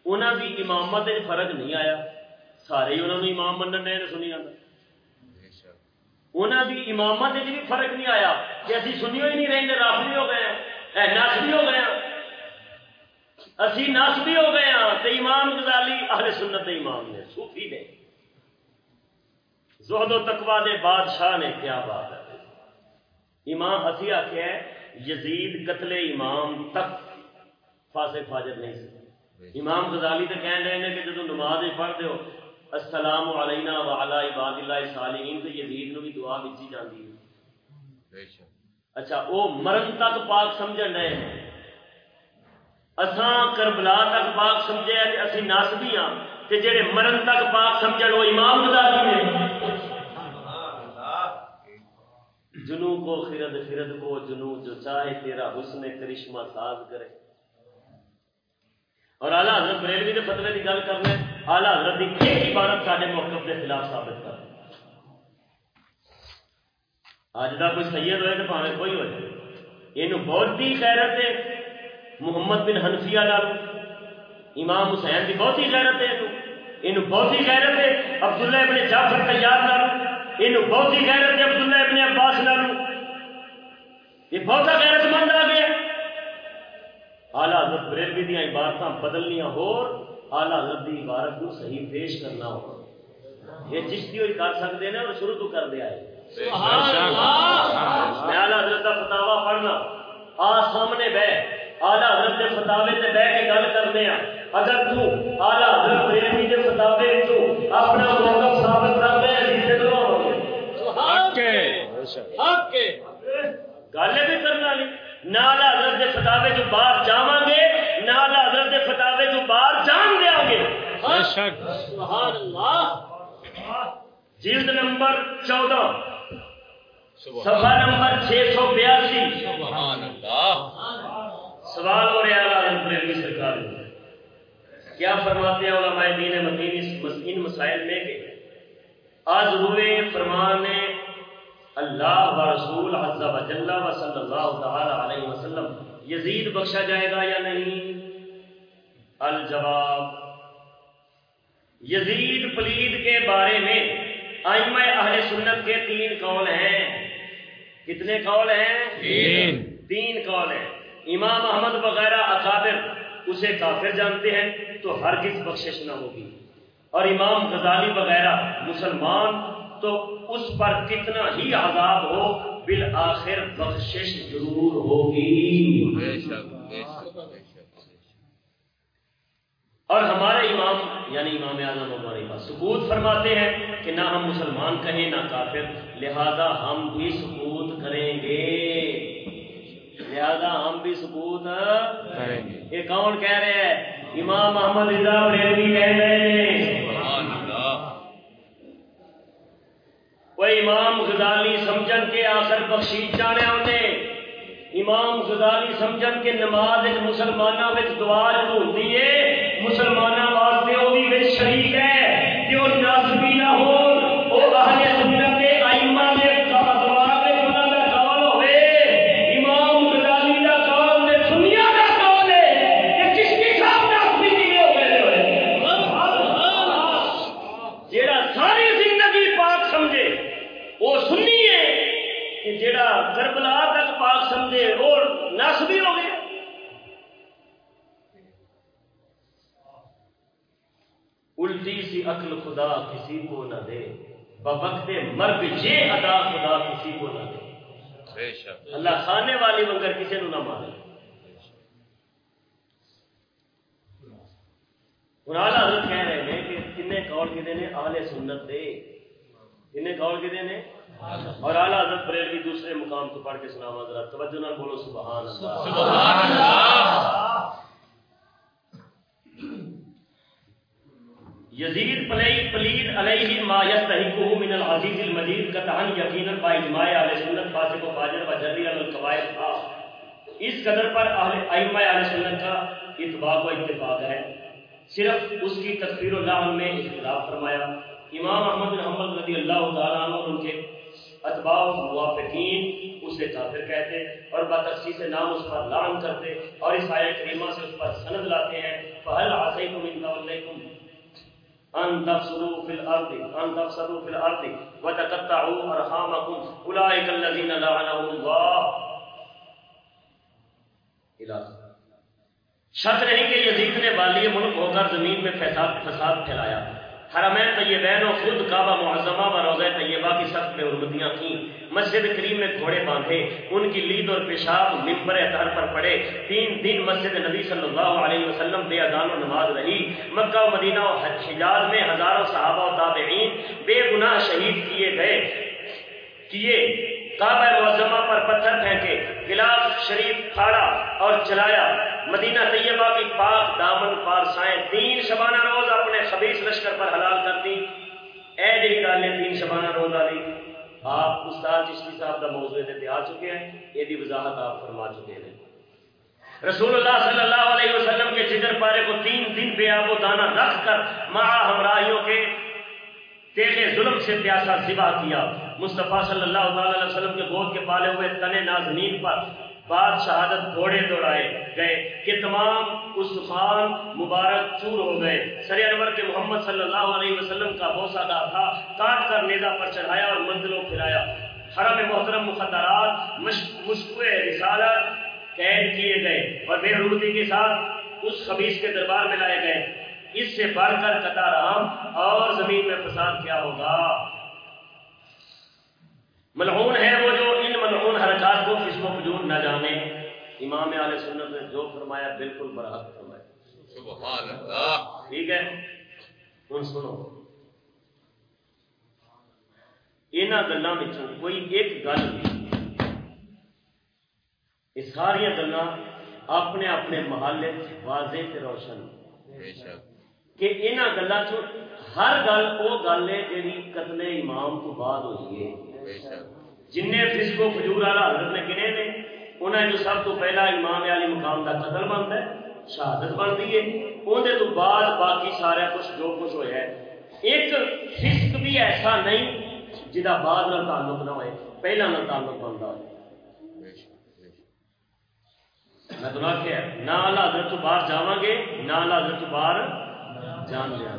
انہوں دی امامت فرق نہیں آیا۔ سارے ہی انہوں نے امام منن نے سنیا انہوں دی امامت بھی فرق نہیں آیا۔ کہ اسی سنیو ہی نہیں رہے رابطی ہو گئے ہیں۔ نسبی ہو گئے اسی نسبی ہو گئے ہاں تو ہاں امام غزالی اہل سنت امام نے، صوفی نے۔ زہد و تقوا دے بادشاہ نے، کیا بات ہے۔ امام ہسی آخیا یزید قتل امام تک فاسق فاجر نہیں سی امام غزالی تو کہہ رہے ہیں کہ جب نماز پڑھتے ہو، السلام علینا وعلا عباد اللہ صالحین تو یزید نو بھی دعا بچی جاتی ہے۔ بے شک۔ اچھا وہ مرن تک پاک سمجھ رہے ہیں اساں کربلا تک پاک سمجھے کہ اسی ناسبی ہاں۔ تے جڑے مرن تک پاک سمجھن، وہ امام غزالی نے جنو کو خرد خرد کو جنو جو چاہے، تیرا حسن کرشمہ ساز کرے۔ اور اعلیٰ حضرت بریلوی کے فتوے کی گل کرنا اعلیٰ حضرت کی ایک عبارت سارے موقف کے خلاف ثابت کر اج کا کوئی سید ہوئے تو پاوے کوئی ہوئے۔ یہ بہت ہی خیرت ہے۔ محمد بن حنفیہ لالو امام حسین کی بہت ہی غیرت ہے۔ یہ بہت ہی غیرت ہے عبداللہ ابن جعفر تیار نالو یہ بہت ہی غیرت ہے عبداللہ ابن عباس نالو یہ بہت غیرت مند آ گیا۔ آلہ حضرت بریلوی دیا عبارت بدلنیا ہو آلہ حضرت کی عبارت کو صحیح پیش کرنا ہو۔ یہ چشتی ہوئی کر سکتے ہیں اور شروع تو کر دیا ہے میں آلہ حضرت کا فتوا پڑھنا۔ آ سامنے بہ آلہ حضرت کے فتاوے سے بہ کے گل کرنے ہیں۔ اگر تو آلہ حضرت بریلوی کے فتاوے تو اپنا موقف ثابت کر دے جسے تو گل بھی کرنا نہیں نہ آلہ حضرت کے فتاوے جو باہر جاواں گے نہ آلہ حضرت کے فتاوے جو باہر جان دیا گے۔ سبحان اللہ۔ جلد نمبر چودہ۔ سفا نمبر چھ سو بیاسی۔ سوال ہو رہا ہے سرکار کیا فرماتے ہیں علماء دین مدین ان مسائل میں کہ آج ہوئے فرمان اللہ و رسول حض و جل و صلی اللہ تعالی علیہ وسلم یزید بخشا جائے گا یا نہیں؟ الجواب یزید پلید کے بارے میں آئمہ اہل سنت کے تین قول ہیں۔ کتنے قول ہیں؟ تین۔ تین قول ہیں۔ امام احمد وغیرہ اکابر اسے کافر جانتے ہیں تو ہرگز بخشش نہ ہوگی۔ اور امام غزالی وغیرہ مسلمان تو اس پر کتنا ہی عذاب ہو بالآخر بخشش ضرور ہوگی۔ اور ہمارے امام یعنی امام اعظم ہمارے پاس ثبوت فرماتے ہیں کہ نہ ہم مسلمان کہیں نہ کافر لہذا ہم بھی ثبوت کریں گے۔ لہذا ہم بھی ثبوت کریں گے۔ یہ کون کہہ رہے ہیں؟ امام احمد رضا بریلوی کہہ رہے ہیں۔ وہ امام غزالی سمجھن کے آخر بخشیش جانے انہیں امام غزالی سمجھن کے نماز مسلمانوں میں دعا جو ہوتی ہے مسلمانوں واسطے وہ بھی شریک ہے۔ خدا کسی کو نہ دے۔ بوقت مرگ یہ ادا خدا کسی کو نہ دے۔ اللہ کھانے والی مگر کسی نو نہ مارے۔ ہوں آلہ حضرت کہہ رہے ہیں کہ کال آل سنت دے۔ کال اور اعلیٰ حضرت بریلوی دوسرے مقام کو پڑھ کے ذرا توجہ نہ بولو سبحان اللہ۔ سبحان اللہ۔ یزید پلی پلید علیہ ما یستحقہ من العزیز المجید قطعا یقینا با اجماع اہل سنت، فاسق و فاجر و جری علی القواعد تھا۔ اس قدر پر اہل ائمہ اہل سنت کا اتباع و اتفاق ہے۔ صرف اس کی تکفیر و لعن میں اختلاف فرمایا۔ امام احمد بن حنبل رضی اللہ تعالی عنہ اور ان کے اتباع موافقین اسے کافر کہتے اور بتخصیص نام اس پر لعن کرتے اور اس آیت کریمہ سے اس پر سند لاتے ہیں۔ فہل عصیتم ان تولیکم ان تفسدوا في الارض ان تفسدوا في الارض وتقطعوا ارحامكم اولئك الذين لعنهم الله. شک نہیں کہ یزید نے والی ملک ہو کر زمین میں فساد فساد پھیلایا۔ حرمین طیبین و خود کعبہ معظمہ و روزہ طیبہ کی سخت میں حرمتیاں تھیں مسجد کریم میں گھوڑے باندھے، ان کی لید اور پیشاب ممبر اطہر پر پڑے۔ تین دن مسجد نبی صلی اللہ علیہ وسلم بے اذان و نماز رہی۔ مکہ و مدینہ و حجاز میں ہزاروں صحابہ و تابعین بے گناہ شہید کیے گئے، کیے۔ کعبہ معظمہ پر پتھر پھینکے گلاف شریف پھاڑا اور چلایا مدینہ طیبہ کی پاک دامن پارسائیں تین شبانہ روز اپنے خبیص لشکر پر حلال کر دی۔ اے جی گالے تین شبانہ روز آلی آپ استاد چشتی صاحب کا موضوع تے آ چکے ہیں، یہ وضاحت آپ فرما چکے ہیں۔ رسول اللہ صلی اللہ علیہ وسلم کے جگر پارے کو تین دن بے آب و دانا رکھ کر مہا ہمراہیوں کے تیرے ظلم سے پیاسا ذبح کیا۔ مصطفیٰ صلی اللہ تعالی علیہ وسلم کے گود کے پالے ہوئے تنے نازنین پر بعد شہادت گھوڑے دوڑائے گئے کہ تمام اس مبارک چور ہو گئے۔ سر انور کے محمد صلی اللہ علیہ وسلم کا بوسا دا تھا، کاٹ کر نیزا پر چڑھایا اور منزلوں پھرایا حرم محترم مخدرات مشکو رسالت قید کیے گئے اور بے حرمتی کے ساتھ اس خبیص کے دربار میں لائے گئے۔ اس سے بڑھ کر قطار عام اور زمین میں فساد کیا ہوگا؟ ملعون ہے وہ جو ان ملعون حرکات کو کس کو فجور نہ جانے۔ امام علیہ سنت نے جو فرمایا بالکل برحق فرمایا۔ سبحان اللہ۔ ٹھیک ہے؟ ہوں سنو۔ یہاں گلوں کوئی ایک گل یہ ساریا گلیں اپنے اپنے محلے واضح روشن۔ بے شک۔ کہ یہاں گلوں چ ہر گل وہ گل ہے جی قتل امام تو بعد ہوئی ہے۔ جن فسق و فجور والا حضرت نے گنے نے انہیں جو سب تو پہلا امام علی مقام کا قتل بنتا ہے، شہادت بنتی ہے۔ اندر تو بعد باقی سارا کچھ جو کچھ ہوا ہے۔ ایک فسق بھی ایسا نہیں جہاں بعد نہ تعلق نہ ہوئے، پہلا نہ تعلق بنتا ہے میں تو آخیا نہ اللہ حضرت باہر جاواں گے نہ اللہ حضرت باہر جان لیا۔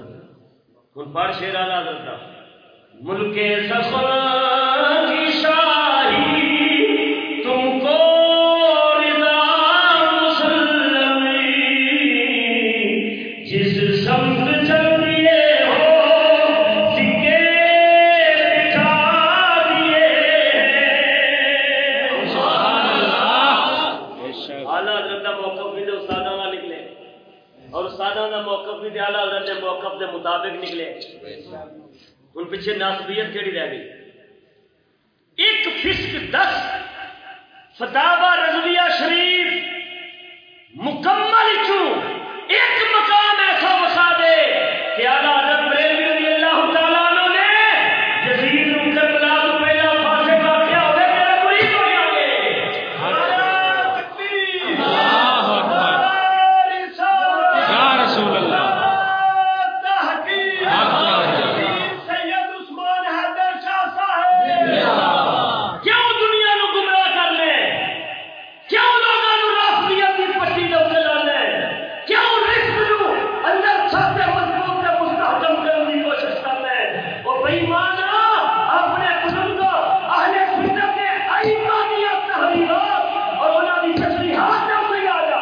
ہوں پر شیر آلہ حضرت ملک سفر پیچھے ناسبیت کہڑی رہ گئی؟ ایک فسق دس فتح رضویہ شریف مکمل چوں ایک مقام ایسا وسا دے کہ اعلیٰ حضرت بریلوی رضی اللہ تعالیٰ عنہ نے جزیر کربلا تو پہلا فاصلے واقعہ ہوئے میرا مرید ہو جاؤ یا رسول اللہ کیوں دنیا نو گمراہ کر لے کیوں لوگوں نو رافضیت دی پٹی دے اوتے لا لے کیوں رزق نو اندر چھاپے مضبوط تے مستحکم کرنے دی کوشش کر لے او بے ایمان اپنے بزرگ اہل سنت کے ائمہ دی تحریرات اور انہاں دی تصریحات دے اوتے آ جا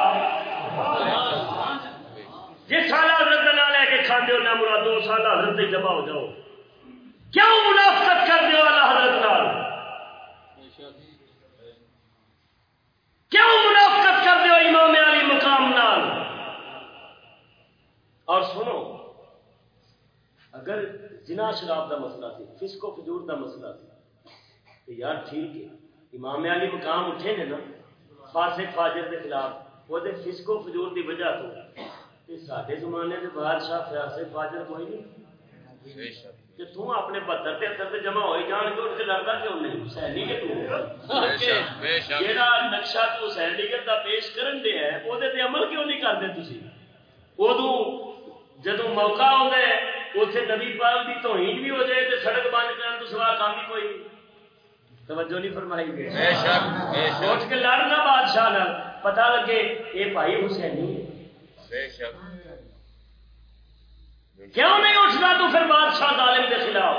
جس سال حضرت نہ لے کے کھاندے ہو نہ مرادو سال حضرت تے جمع ہو جاؤ کیوں منافقت کر دیو اللہ حضرت نال کیوں منافقت کر دیو امام علی مقام نال اور سنو اگر جنا شراب دا مسئلہ سی فسق و فجور دا مسئلہ سی تو یار ٹھیک ہے۔ امام علی مقام اٹھے نے نا، فاسق فاجر دے خلاف، وہ دے فسق فجور دی وجہ تو۔ تے ساڈے زمانے دے بادشاہ فاسق فاجر کوئی نہیں۔ بے تو اپنے بہتر تہتر سے جمع ہوئی جان کے اٹھ کے لڑتا کیوں نہیں؟ حسینی کے تو۔ بے شک بے نقشہ تو حسینیت کا پیش کرن دے ہے وہ تے عمل کیوں نہیں کرتے تسی؟ ادو جدو موقع آتا ہے اتنے نبی پاک کی توہین بھی ہو جائے تو سڑک بند کرنے تو سوا کام ہی کوئی نہیں۔ توجہ نہیں فرمائی گئی۔ بے شک بے سوچ شک کے لڑنا بادشاہ نال پتہ لگے یہ بھائی حسینی ہے۔ بے شک۔ کیوں نہیں اٹھنا تو پھر بادشاہ ظالم کے خلاف؟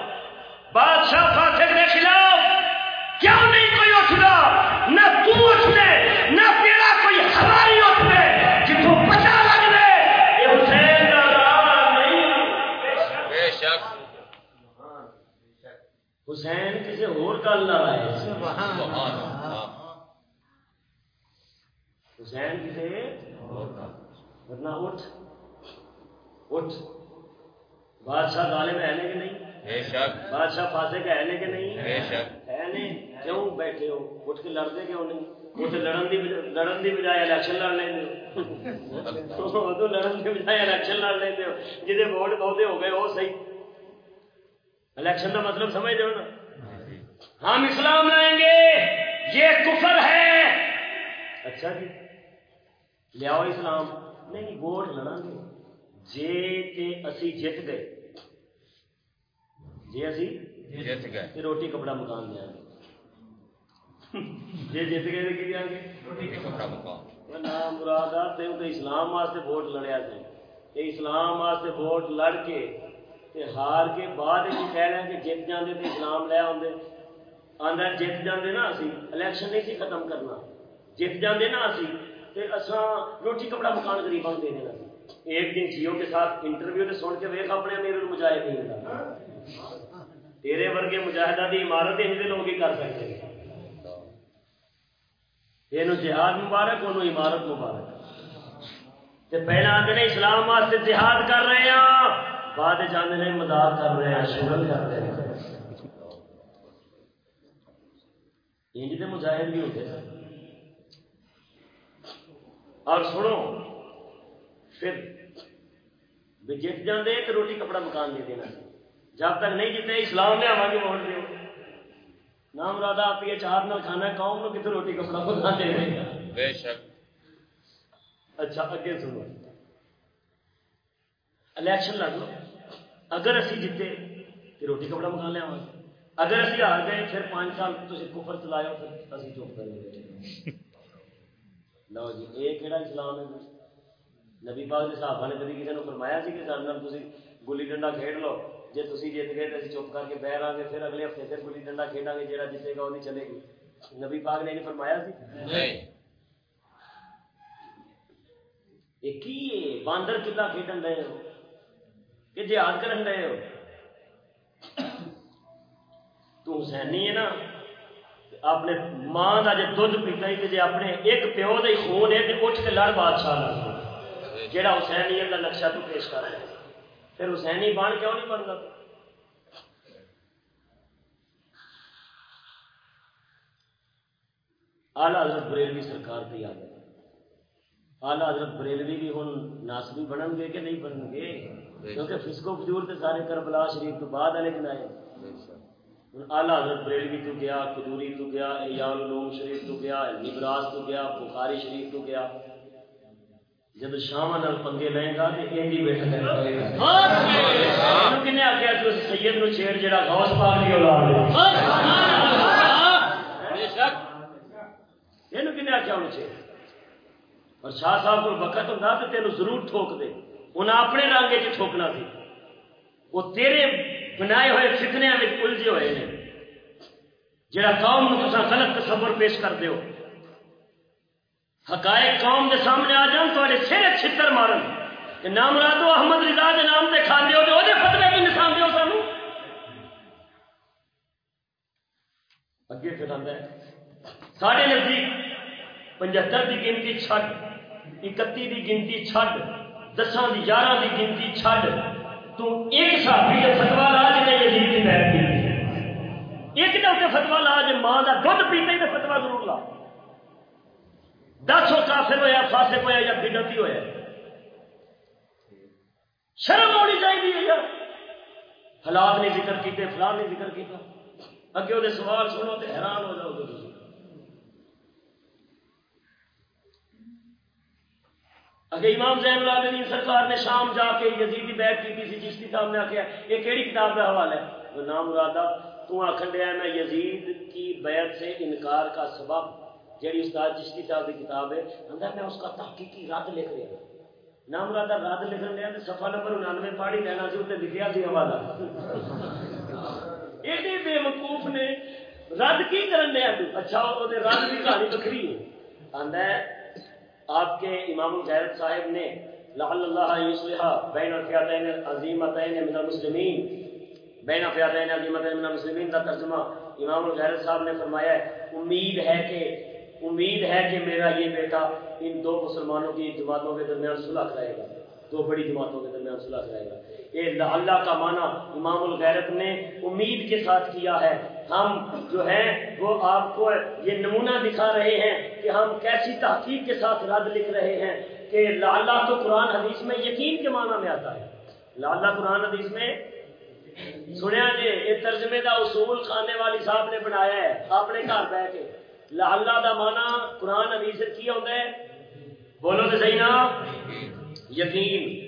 بادشاہ فاسق کے خلاف۔ کیوں نہیں کوئی اٹھنا؟ نہ تو اٹھ حسین کسی اور گل نہ اللہ حسین کسی ورنہ اٹھ۔ اٹھ۔ بادشاہ ظالم ہے کہ نہیں؟ بے شک۔ بادشاہ فاسق ہے کہ نہیں؟ بے شک۔ ہے نہیں؟ کیوں بیٹھے ہو؟ اٹھ کے لڑتے کیوں نہیں؟ اٹھ لڑن دی بجائے- لڑن دی بجائے الیکشن لڑ لیں ہو۔ تو لڑن دی بجائے الیکشن لڑ لیندے ہو۔ جہے ووٹ بہتے ہو گئے وہ صحیح۔ الیکشن کا مطلب سمجھ دو نا؟ ہم اسلام لائیں گے یہ کفر ہے۔ اچھا جی۔ لیاؤ اسلام۔ نہیں ووٹ لڑا گے۔ جے تے اسی جت گئے۔ جے اسی جیت گئے۔ روٹی کپڑا مکان دیا جی جیت گئے تو کی دیا گے؟ ایک کپڑا مقام نام مراد آ اسلام واسطے ووٹ لڑیا تے اسلام واسطے ووٹ لڑ کے تے ہار کے بعد یہ کہہ رہے ہیں کہ جیت جاندے تے اسلام لے آندے۔ آندا جیت جاندے نا اسی، الیکشن نہیں سی ختم کرنا۔ جیت جاندے نا اسی، تے اساں روٹی کپڑا مکان غریباں نوں دے دینا ایک دن جیو کے ساتھ انٹرویو تے سن کے ویکھ اپنے امیر المجاہدین دا تیرے ورگے مجاہدہ دی عمارت ہی لوگ ہی کر سکتے ہیں۔ یہ جہاد مبارک انہوں عمارت مبارک۔ تے پہلا آتے اسلام واسطے جہاد کر رہے ہیں۔ بعد چاہتے ہیں مدار کر رہے ہیں شغل کر رہے ہیں۔ انج تے مجاہد بھی ہوتے ہیں۔ اور سنو پھر جیت جاندے تو روٹی کپڑا مکان دے دینا۔ جب تک نہیں جیتے اسلام میں آواز ووٹ دیو۔ نام رادا آپ یہ چار نال کھانا قوم نو کتنے روٹی کپڑا مکان دے دے گا بے شک۔ اچھا اگے سنو۔ الیکشن لڑ لو۔ اگر اسی جیتے تو روٹی کپڑا مکان لیا اگر اسی ہار گئے پھر پانچ سال تھی کفر چلاؤ پھر اسی چپ کر گئے لو جی یہ کہڑا اسلام ہے؟ نبی پاک کے صحابہ نے کبھی کسی نے فرمایا سی کہ سارے تھی گلی ڈنڈا کھیڈ لو۔ جی تھی جیت گئے تو چپ کر کے بہ رہا گے پھر اگلے ہفتے پھر گلی ڈنڈا کھیڈا گے جہاں جیتے گا وہ چلے گی۔ نبی پاک نے فرمایا سی؟ یہ کی باندر کلا کھیڈن رہے ہو؟ کہ جہاد کرن رہے ہو۔ تو حسینی ہے نا، اپنے ماں کا جب دھد پیتا ہی جی اپنے ایک پیو کا ہی خون ہے تو اٹھ کے لڑ بادشاہ لڑ جہاں حسینیت کا نقشہ تو پیش کر رہا ہے۔ پھر حسینی بن کیوں نہیں بنتا؟ آلہ حضرت بریلوی سرکار کی یاد ہے۔ آلہ حضرت بریلوی بھی ہوں ناسبی بنن گے کہ نہیں بنن گے؟ کیونکہ فسکو فجور تے سارے کربلا شریف تو بعد والے ہوں آلہ حضرت بریلوی تو گیا قدوری تو گیا العلوم شریف تو گیا نبراز تو گیا بخاری شریف تو گیا۔ جب شام نال پنگے لیں گا تو کرے کنے آخیا کہ اس سید نو چھیڑ جڑا غوث پاک دی اولاد ہے۔ بے شک۔ یہ کنے آخیا انہوں چھیڑ۔ اور شاہ صاحب کو وقت ہوتا تو تینوں ضرور ٹھوک دے۔ انہیں اپنے رنگ چ ٹھوکنا سی۔ وہ تیرے بنائے ہوئے فتنیا میں الجھے ہوئے ہیں جڑا قوم تصا غلط تصور پیش کر دیو حقائق قوم کے سامنے آ جان تو سر چھتر مارن۔ کہ نام رادو احمد رضا کے نام سے کھانے ہو تو وہ فتوے کی نشان دیو سانو۔ اگے پھر ہے۔ ساڑھے نزدیک پچہتر کی گنتی چھڈ اکتی کی گنتی چھڈ۔ دساں کی یارہ کی گنتی چھڈ۔ تو ایک صحابی کا فتوا لا جی یزید کی بیعت کی۔ ایک دے اتنے فتوا لا جی ماں کا دھد پیتے ہی فتوا ضرور لا۔ دس ہو کافر ہویا، فاسق ہویا یا بدعتی ہویا۔ شرم ہونی چاہیے یار۔ حالات نہیں ذکر کیتے فلان نہیں ذکر کیتا۔ اگے وہ سوال سنو تو حیران ہو جاؤ گے اگر امام زین العابدین سرکار نے شام جا کے یزیدی بیعت کی تھی چشتی صاحب نے آخیا یہ کیڑی کتاب کا حوالہ ہے؟ تو نام مرادہ تو آخر دیا میں یزید کی بیعت سے انکار کا سبب جیڑی استاد چشتی صاحب کی کتاب ہے۔ اندر میں اس کا تحقیقی رد لکھ رہا ہوں۔ نام مرادہ رد لکھن لیا تو صفحہ نمبر انانوے پاڑی لینا سی، اتنے لکھیا سی حوالہ۔ ایڈے بے وقوف نے رد کی کرن لیا تو؟ اچھا وہ رد کی کہانی بکری ہے۔ آندا ہے آپ کے امام الغیرت صاحب نے لعل اللہ یصلح بین الفئتین العظیمتین من المسلمین، بین الفئتین العظیمتین من المسلمین کا ترجمہ امام الغیرت صاحب نے فرمایا ہے، امید ہے کہ، امید ہے کہ میرا یہ بیٹا ان دو مسلمانوں کی جماعتوں کے درمیان صلح کرائے گا، دو بڑی جماعتوں کے درمیان صلح کرائے گا۔ یہ اللہ کا معنی امام الغیرت نے امید کے ساتھ کیا ہے۔ ہم جو ہیں وہ آپ کو یہ نمونہ دکھا رہے ہیں کہ ہم کیسی تحقیق کے ساتھ رد لکھ رہے ہیں کہ لاللہ تو قرآن حدیث میں یقین کے معنی میں آتا ہے۔ لاللہ قرآن حدیث میں سنیا جی یہ ترجمے کا اصول خانے والی صاحب نے بنایا ہے، اپنے گھر بہ کے۔ لاللہ کا معنی قرآن حدیث کی ہوتا ہے؟ بولو تو صحیح نا۔ یقین۔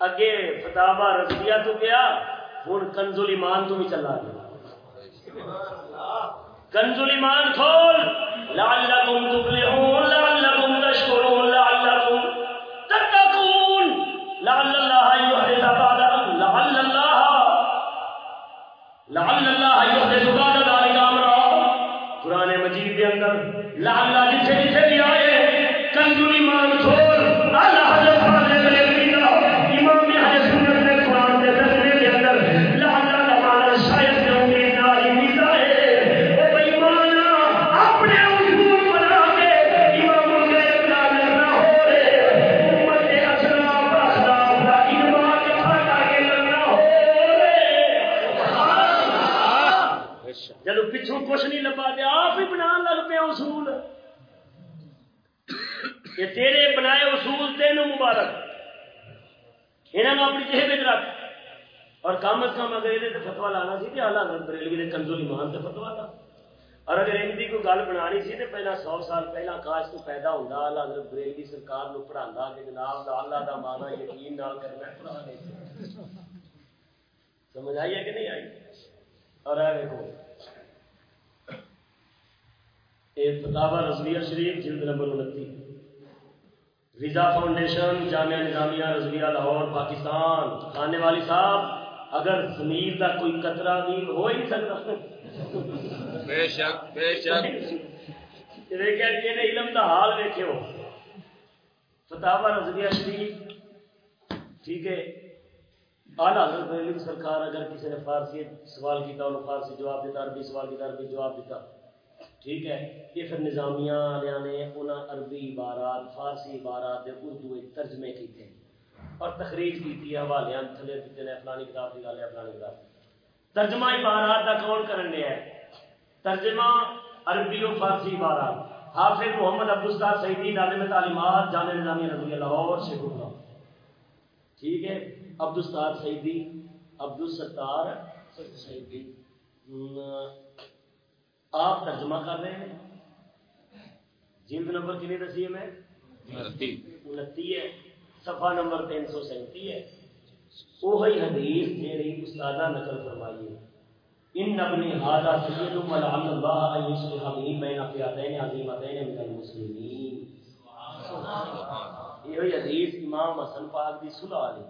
اگے فتابہ رضیہ تو گیا ہوں کنزل ایمان تو بھی چلا گیا۔ کنزل ایمان کھول، لعلکم تفلحون، لعلکم تشکرون، لعلکم تتقون. لعل اللہ یحدث بعد لعل اللہ لعل اللہ یحدث بعد ذلك امرا. قران مجید کے اندر، لعل یہ تیرے بنائے اصول تینوں مبارک۔ انہوں نے اپنی جہب رکھ۔ اور کم از کم اگر یہ فتوا لانا سی تو آلہ بریلوی نے کنزول ایمان سے فتوا لا اور اگر ان کی کوئی گل بنانی سی تو پہلا سو سال پہلا کاش تو پیدا ہوتا آلہ حضرت بریلوی سرکار نو پڑھا کہ جناب دا اللہ دا مانا یقین نال کرنا ہے سمجھ آئی ہے کہ نہیں آئی؟ اور اے دیکھو۔ یہ فتاوا رضویہ شریف، جلد نمبر انتی رضا فاؤنڈیشن جامعہ نظامیہ رضویہ لاہور پاکستان کھانے والی صاحب اگر ضمیر کا کوئی قطرہ بھی ہو ہی نہیں سکتا۔ بے شک بے شک۔ علم دا حال ویکھو فتاوا رضویہ شریف ٹھیک ہے۔ اعلیٰ حضرت بریلوی سرکار اگر کسی نے فارسی سوال کیتا انہوں فارسی جواب دیتا عربی سوال کیتا عربی جواب دیتا۔ ٹھیک ہے؟ یہ پھر نظامیہ والوں نے انہاں عربی عبارات، فارسی عبارات دے اردو ترجمے کیتے اور تخریج کیتی ہے حوالے تھلے دیتے نے، فلانی کتاب دی گل ہے، فلانی کتاب۔ ترجمہ عبارات دا کون کرن دیا ہے؟ ترجمہ عربی و فارسی عبارات۔ حافظ محمد عبدالستار سعیدی عالم تعلیمات، جامع نظامیہ رضی لاہور، شیخ اللہ ٹھیک ہے؟ عبدالستار سعیدی عبدالستار سعیدی۔ آپ ترجمہ کر رہے ہیں؟ جلد نمبر کنی دسی ہے میں؟ انتی ہے۔ صفحہ نمبر تین سو سینتی ہے۔ وہی حدیث جیڑی استادہ نقل فرمائی ہے۔ ان ابن هذا سید ولعل الله ان يصلح به بين فئتين عظيمتين من المسلمين یہ ہوئی حدیث امام حسن پاک دی صلح والی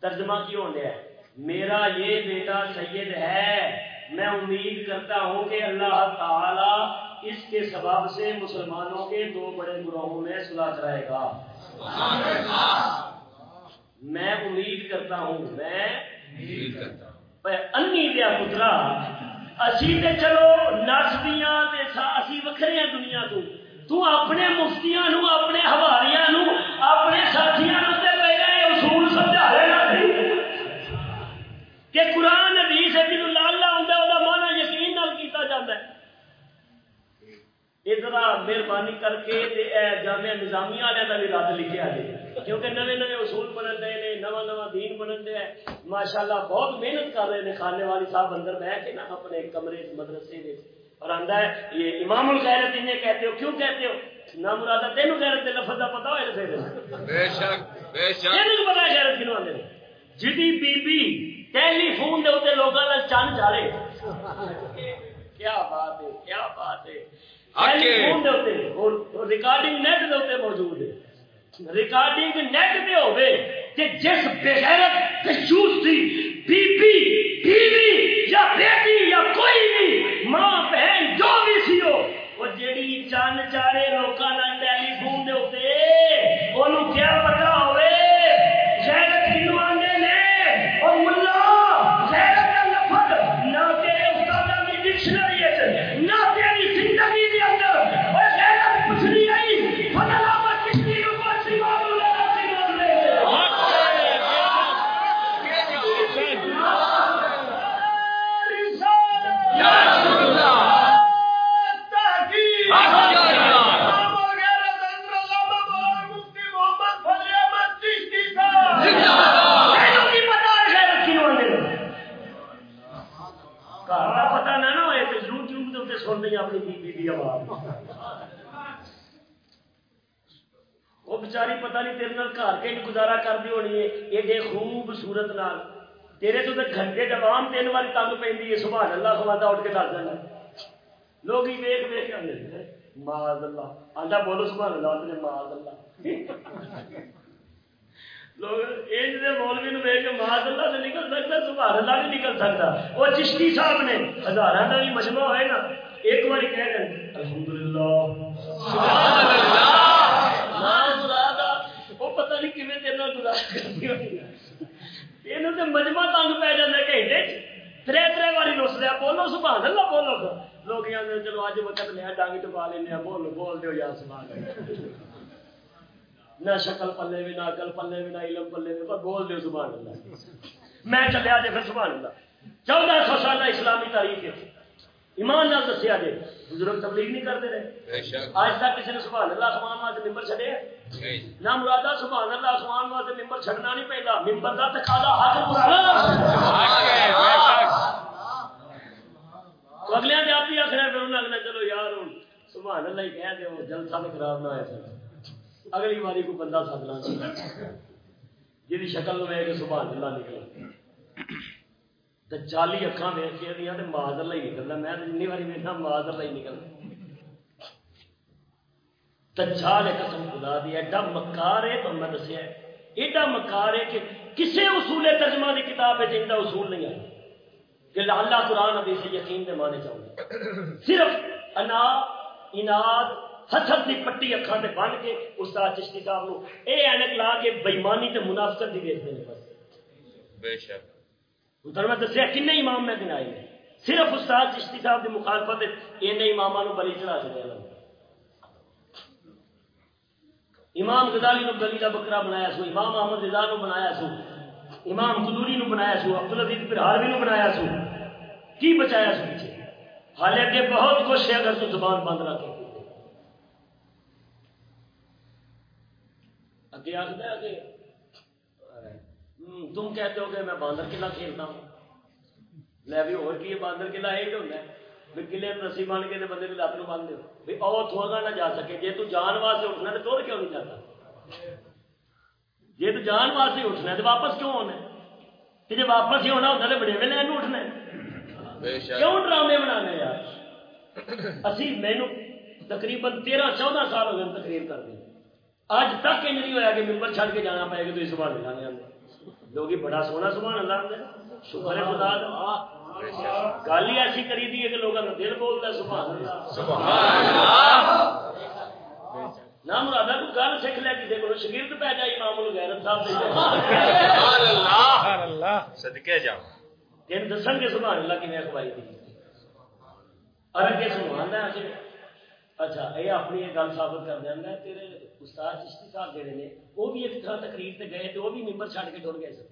ترجمہ کیوں ہو ہے؟ میرا یہ بیٹا سید ہے۔ میں امید کرتا ہوں کہ اللہ تعالی اس کے سبب سے مسلمانوں کے دو بڑے گروہوں میں صلح کرائے گا۔ میں امید کرتا ہوں میں انی دیا پترا اسی تے چلو نسبیاں تے اسی وکھرے ہیں دنیا تو۔ تو اپنے مفتیاں نو اپنے حوالیاں نو اپنے ساتھیاں نو تے پہلے اصول سمجھا لینا سی کہ قرآن ذرا مہربانی کر کے تے اے جامعہ نظامیہ والے کا بھی رد لکھیا جائے کیونکہ نوے نوے اصول بنن دے نے نواں نواں دین بنن دے۔ ماشاءاللہ بہت محنت کر رہے ہیں کھانے والی صاحب اندر بیٹھ کے نا اپنے کمرے مدرسے میں اور آندا ہے یہ امام الغیرت انہیں کہتے ہو کیوں کہتے ہو؟ نہ مرادہ تینوں غیرت دے لفظ دا پتہ ہوئے پھر بے شک بے شک۔ تینوں پتہ ہے غیرت کینوں آندے جدی بی بی ٹیلی فون دے اوتے لوکاں نال چن جارے کیا بات ہے کیا بات ہے۔ ریکارڈنگ نیٹ دے اوتے موجود ہے۔ ریکارڈنگ نیٹ تے ہوے کہ جس بغیرت تشوش تھی بی بی بیوی یا بیٹی یا کوئی بھی، ماں، بہن، جو بھی سی ہو وہ جیڑی چن چارے لوکاں نال ٹیلی فون دے اوتے، اونوں کیا پتہ کی آواز وہ بچاری پتہ نہیں تیرے نال گھر کے گزارا کرتی ہونی ہے، ایڈے خوبصورت نال۔ تیرے تو گھنٹے جواب تین بار تنگ پہ صبح اللہ خوادا اٹھ کے دس دینا لوگ ہی ویک ویک کے ماض اللہ آندا بولو سبحان اللہ تے ماض اللہ لوگ انج دے مولوی نو ویکھ ماض اللہ سے نکل سکتا سبحان اللہ نہیں نکل سکتا۔ وہ چشتی صاحب نے ہزاراں دا بھی مجمع ہوئے نا ایک بار کہہ دیں الحمدللہ۔ سبحان اللہ۔ پتہ نہیں کیویں تیرے نال گزارا کرنی ہوئی مجمع تنگ پی جاتا گھنٹے ترے ترے باری نس لیا بولو سبحان اللہ بولو لوگ چلو اج وقت لیا ڈانگ ٹپا لینا بولو بول دو یا سبحان نہ شکل پلے بھی نہ اکل پلے بھی نہ علم پلے بھی پر بول دو سبحان اللہ۔ میں چلیا جی پھر سبحان اللہ۔ چودہ سو سالہ اسلامی تاریخ ہے۔ ایمان نال دسیا جی بزرگ تبلیغ نہیں کرتے رہے۔ آج تک کسی نے سبحان اللہ سبحان واسطے ممبر چھڑے نہ مرادا سبحان اللہ سبحان واسطے ممبر چھڑنا نہیں پہلا ممبر کا تقاضا حق اگلے نے آپ ہی آخر پھر انہیں اگلے چلو یار ہوں۔ سبحان اللہ ہی کہہ دے جلسہ بھی خراب نہ پھر اگلی باری کو بندہ سدنا جی شکل لوگ سبحان اللہ نکلا۔ دجالی اکھاں ویکھ کے دیا تے معاذ اللہ ہی نکلدا میں جنی واری ویکھا معاذ اللہ ہی نکلدا دجال قسم خدا دی، ایڈا مکار ہے تو میں دسیا ایڈا مکار ہے کہ کسے اصول ترجمہ دی کتاب وچ ایندا اصول نہیں ہے کہ اللہ قرآن حدیث یقین دے مانے چاہوں صرف انا، اناد حسد دی پٹی اکھاں تے بن کے استاد چشتی صاحب نو اے اینک لا کے بے ایمانی تے منافقت دی ویکھدے نے بس بے شک۔ میں دسیا کن امام میں گنائے ہیں صرف استاد چشتی صاحب کی مخالفت ان امام بلی چڑھا چڑیا امام غزالی نو گلی کا بکرا بنایا سو، امام احمد رضا نو بنایا سو، امام قدوری نو بنایا سو عبد العزیز پرہاروی نو بنایا سو۔ کی بچایا سو پیچھے؟ حالانکہ بہت کچھ ہے اگر تو زبان بند رکھے اگے آخر ہے تم کہتے ہو کہ میں باندر قلعہ کھیلتا ہوں؟ لے بھی اور کی باندر قلعہ یہ ہوتا ہے۔ بھی قلعے رسی بن کے بندے کی لت نو باندھ دو بھی او تھوڑا نہ جا سکے۔ جی تو جان واسطے اٹھنا تو ٹور کیوں نہیں جاتا؟ جی تو جان واسطے اٹھنا تو واپس کیوں ہونا کہ جی واپس ہی ہونا ہوتا تو بڑے ویلے اٹھنا کیوں ڈرامے بنا یار؟ اسی مینو تقریباً تیرہ چودہ سال ہو گئے تقریر کر دیں اج تک یہ نہیں ہوا کہ ممبر چھڑ کے جانا پائے گا تو اس بار آتے لوگ بڑا سونا سبحان اللہ شکر ہے خدا گل ہی ایسی کری دی ہے کہ لوگوں کا دل بولتا ہے سبحان اللہ نہ مرادہ کو گل سیکھ کسی کو شگرد پہ جائے امام الغیرت صاحب صدقے جا تین دسن کے سبحان اللہ کی میں اخباری تھی ارے کے سبحان ہے اچھا یہ اپنی یہ گل ثابت کر دینا تیرے استاد چشتی صاحب جڑے نے وہ بھی ایک طرح تقریر سے گئے تو وہ بھی ممبر چھڑ کے ٹر گئے سر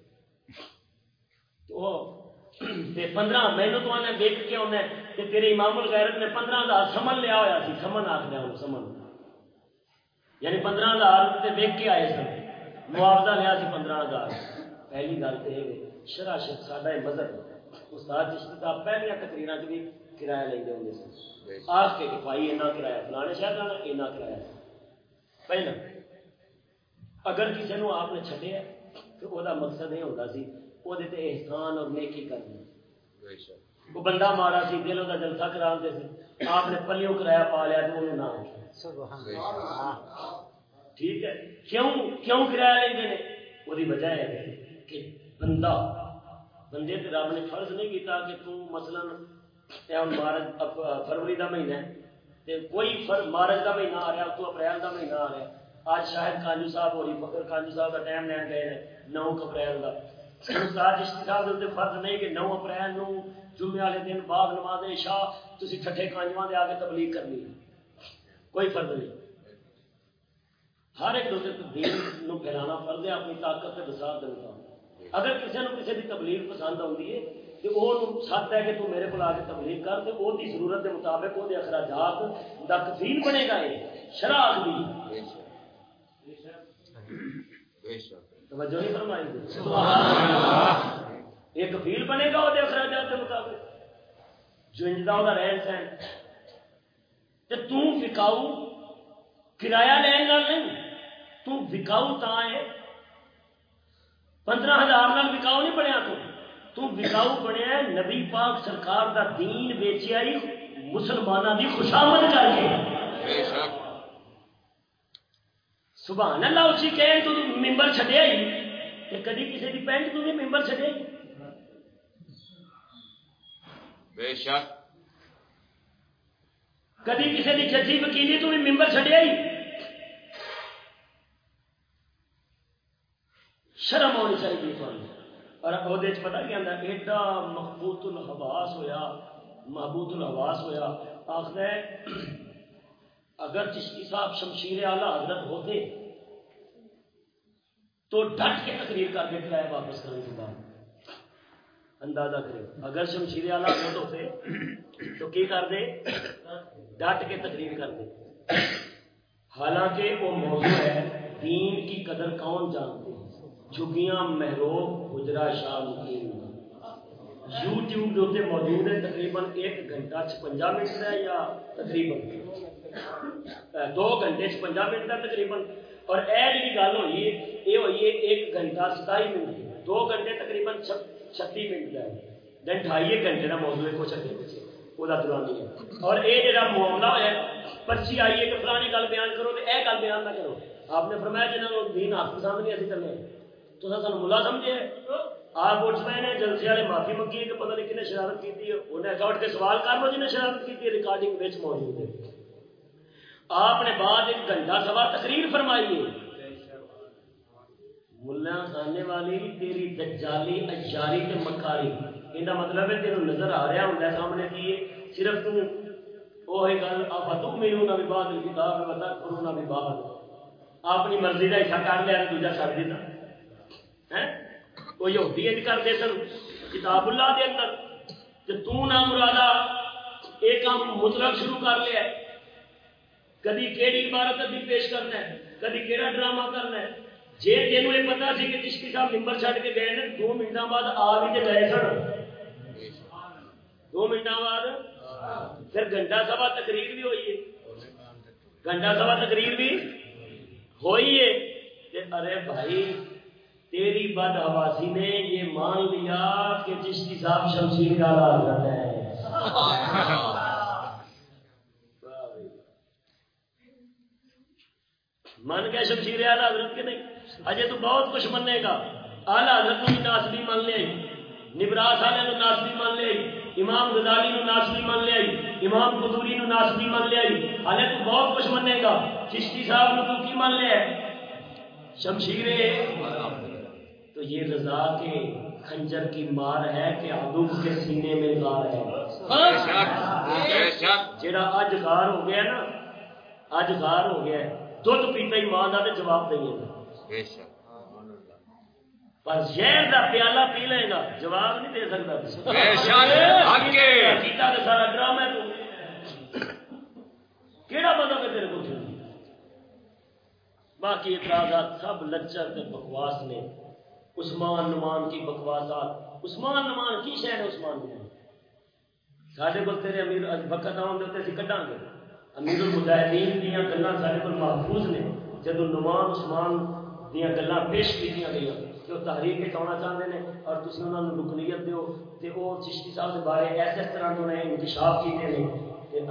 تو پندرہ مہینوں تو آنے دیکھ کے انہیں کہ تیرے امام الغیرت نے پندرہ ہزار سمن لیا ہوا سی۔ سمن آخ لیا سمن۔ یعنی پندرہ ہزار دیکھ کے آئے سن۔ معاوضہ لیا سی پندرہ ہزار۔ پہلی گل تو یہ شرح شک ساڈا مذہب استاد چشتی صاحب پہلے تقریر چ بھی کرایہ لے ہوں سن۔ آخ کے کہ بھائی اینا کرایہ فلانے شہر جانا اینا کرایہ۔ پہلا اگر کسی نے آپ نے چڈیا تو وہ مقصد یہ ہوتا سی۔ وہ احسان اور نیکی کرنی۔ وہ بندہ مارا سی دل وہ جلسہ کرا دے سی۔ آپ نے پلیوں کرایا پا لیا تو انہوں نہ ٹھیک ہے۔ کیوں کیوں کرایہ لیں گے وہ وجہ ہے کہ بندہ بندے تے رب نے فرض نہیں کیتا کہ تو مثلا مارچ فروری کا مہینہ ہے۔ کوئی فرق مارچ کا مہینہ آ رہا تو اپریل کا مہینہ آ رہا۔ آج شاید کانجو صاحب ہو رہی فکر کانجو صاحب کا ٹائم لین گئے ہیں، نو اپریل کا استاد رشتے صاحب کے فرض نہیں کہ نو اپریل نو جمعے والے دن بعد نماز شاہ تھی ٹھٹے کانجواں دے آ کے تبلیغ کرنی ہے۔ کوئی فرض نہیں۔ ہر ایک دوسرے دین نو پھیلانا فرض ہے، اپنی طاقت کے بساط دن اگر کسی نے کسی کی تبلیغ پسند آتی ہے تو وہ سات ہے کہ تو میرے کو آ کے تبلیغ کر تو وہ ضرورت کے مطابق وہ اخراجات کا کفیل بنے گا یہ شرح بھی۔ توجہ نہیں فرمائی ایک کفیل بنے گا وہ اخراجات کے مطابق۔ جو انجدا وہ رہن سہن۔ تو تکاؤ کرایہ لین گا نہیں۔ تو وکاؤ تا ہے۔ پندرہ ہزار نال وکاؤ نہیں بنیا تو۔ تو بنیا نبی پاک سرکار دا دین بیچیا ہی مسلمانوں کی خوشامد کر کے۔ سبحان اللہ اسی کہ تو ممبر چھڈیا ہی تے کدی کسی دی پینٹ تو نہیں ممبر چھڈیا ہی بے شک۔ کدی کسی دی ججی وکیلی تو بھی ممبر چھڈیا ہی شرم ہونی چاہیے تھانوں اور وہ پتا کیا آتا ایڈا محبوط الحواس ہویا محبوط الحواس ہویا۔ آخر اگر چشتی صاحب شمشیر اعلیٰ حضرت ہوتے تو ڈٹ کے تقریر کر کے کرایہ واپس کرنے کے بعد۔ اندازہ کرے اگر شمشیر اعلیٰ حضرت ہوتے تو کی کر دے؟ ڈٹ کے تقریر کر دے۔ حالانکہ وہ موضوع ہے، دین کی قدر کون جانتے؟ جھگیاں محروب گجرا شام کی یوٹیوب کے اتنے موجود ہے، تقریباً ایک گھنٹہ چھپنجا منٹ کا یا تقریباً؟ دو گھنٹے چھپنجا منٹ کا تقریباً۔ اور اے جی گل ہوئی ہے یہ ہوئی ہے ایک گھنٹہ ستائی منٹ۔ دو گھنٹے تقریباً چھتی منٹ کا ہے۔ دین ڈھائی گھنٹے کا موضوع ہے، کچھ اگے پیچھے۔ وہ دورانی ہے اور یہ جا معاملہ ہوا پرچی آئی ہے کہ فلانی گل بیان کرو تو یہ گل بیان نہ کرو۔ آپ نے فرمایا جنہوں دین آپ پسند نہیں اسی کرنے تو سر ملا سمجھے۔ آپ اٹھ پے نے جلسے والے معافی منگی کہ پتہ نہیں کنے شرارت کی انہیں اکا اٹھ کے سوال کر لو جنہیں شرارت کی ریکارڈنگ موجود ہے۔ آپ نے بعد ایک گھنٹہ سوا تقریر فرمائی ہے۔ ملا خانے والی، تیری دجالی اجاری تے مکاری۔ یہ مطلب ہے تینوں نظر آ رہا ہوں سامنے کی۔ صرف تم وہی گل آپ تم میرے نہ بھی بعد، کتاب بتا کرو نہ بھی بعد۔ اپنی مرضی کا حصہ کر لیا دوجا چڑھ دیتا۔ وہ یہودی انج کرتے سن، کتاب اللہ دے اندر۔ کہ تو نہ مرادا یہ کام مطلق شروع کر لیا کدی کہڑی عبارت ادی پیش کرنا ہے، کدی کہڑا ڈرامہ کرنا ہے۔ جی تینوں یہ پتا سی کہ چشتی صاحب ممبر چھڈ کے گئے دو منٹوں بعد آ بھی تو گئے سن۔ دو منٹوں بعد پھر گھنٹہ سوا تقریر بھی ہوئی ہے۔ گھنٹہ سوا تقریر بھی ہوئی ہے۔ ارے بھائی تیری بد حواسی نے یہ مان لیا کہ چشتی صاحب شمشیر کا حضرت ہے۔ من گیا شمشیر آلہ حضرت کے نہیں؟ اجے تو بہت کچھ مننے گا آلہ حضرت بھی ناسبی من لے۔ نبراس والے نو ناسبی من لے۔ امام غزالی نو ناسبی من لے۔ امام قدوری نو ناسبی من لے۔ ہالے تو بہت کچھ مننے گا چشتی صاحب نو تو کی من لے؟ شمشیر تو یہ رضا کے خنجر کی مار ہے کہ عدو کے سینے میں غار ہے۔ جڑا اج غار ہو گیا نا اج غار ہو گیا دھد پیتا ہی ماں کا جواب دیں پر زہر کا پیالہ پی لے گا جواب نہیں دے سکتا سارا بندہ کہ تیرے کو باقی اعتراضات سب لچر بکواس نے۔ عثمان نمان کی بکواسات، عثمان نمان کی شہر ہے عثمان نمان سارے کو تیرے امیر وقت آؤں گے اسی کٹاں گے؟ امیر المجاہدین دیا گلا سارے کو محفوظ نے جدو نمان عثمان دیا گلا پیش کی گئی کہ وہ تحریر کے آنا چاہتے ہیں اور تھی انہوں نے رکنیت دیو کہ وہ چشتی صاحب کے بارے ایسے اس طرح انہیں انکشاف کیتے ہیں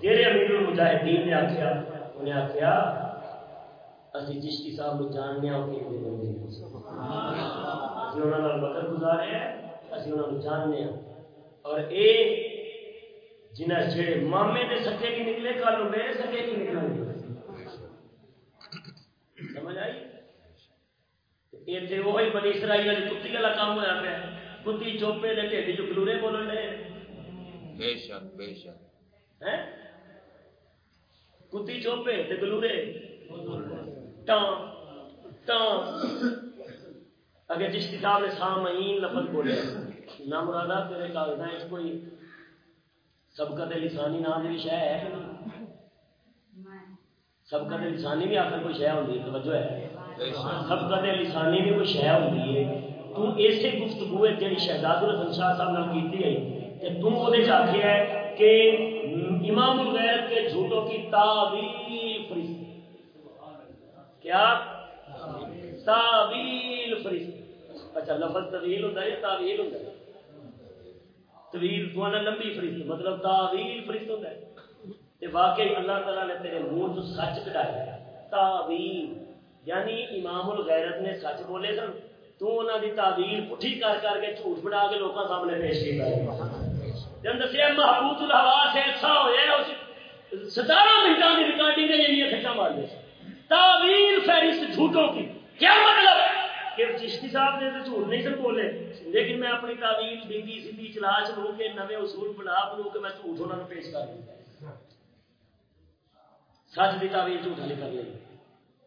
تیرے امیر المجاہدین نے آخیا انہیں آخیا اسی چشتی صاحب کو جاننے ہوں کہ بندے اسی انہوں نے وقت گزارے ہیں اسی انہوں نے جاننے ہیں اور اے جنہ جڑے مامے دے سکے کی نکلے کل میرے سکے کی نکلیں سمجھ آئی؟ یہ تے وہی بنی اسرائیل والی کتی والا کام ہوا پیا۔ کتی چوپے دے ٹھیک جو کلورے بولن دے۔ بے شک بے شک۔ کتی چوپے تے گلورے ٹان اگر جس کتاب نے سامعین لفظ بولے، نہ مرادا تیرے کاغذات کوئی سبقت لسانی نام کی شہ ہے سبقت لسانی بھی آخر کوئی شہ ہوتی ہے، توجہ ہے۔ سبقت لسانی بھی کوئی شہ ہوتی ہے۔ تو ایسے گفتگو ہے جی شہزاد الحسن شاہ صاحب نے کی ہے کہ تم وہ آخیا ہے کہ امام الغیر کے جھوٹوں کی تعویل فرشتے کیا؟ تعویل فرشتے۔ اچھا لفظ طویل ہوتا ہے تعویل ہوتا ہے۔ طویل تو لمبی فرشت مطلب تعویل فرشت ہوتا ہے۔ تے واقعی اللہ تعالیٰ نے تیرے منہ تو سچ کٹایا تعویل یعنی امام الغیرت نے سچ بولے سن۔ تو انہوں دی تعویل پٹھی کر کر کے جھوٹ بنا کے لوگوں سامنے پیش کیا جب دسیا، محبوب الحواس ایسا اچھا ہویا جی۔ ستارہ منٹوں کی ریکارڈنگ ہے یہ کھچا مار دے تعویل فہرست جھوٹوں کی۔ کیا مطلب؟ کہ چشتی صاحب نے تو جھوٹ نہیں سن بولے۔ لیکن میں اپنی تعویل ڈنگی سیدھی چلا چلو کے نئے اصول بنا بنو کے میں جھوٹ انہوں نے پیش کر دیا۔ سچ کی تعویل جھوٹا نہیں کر لی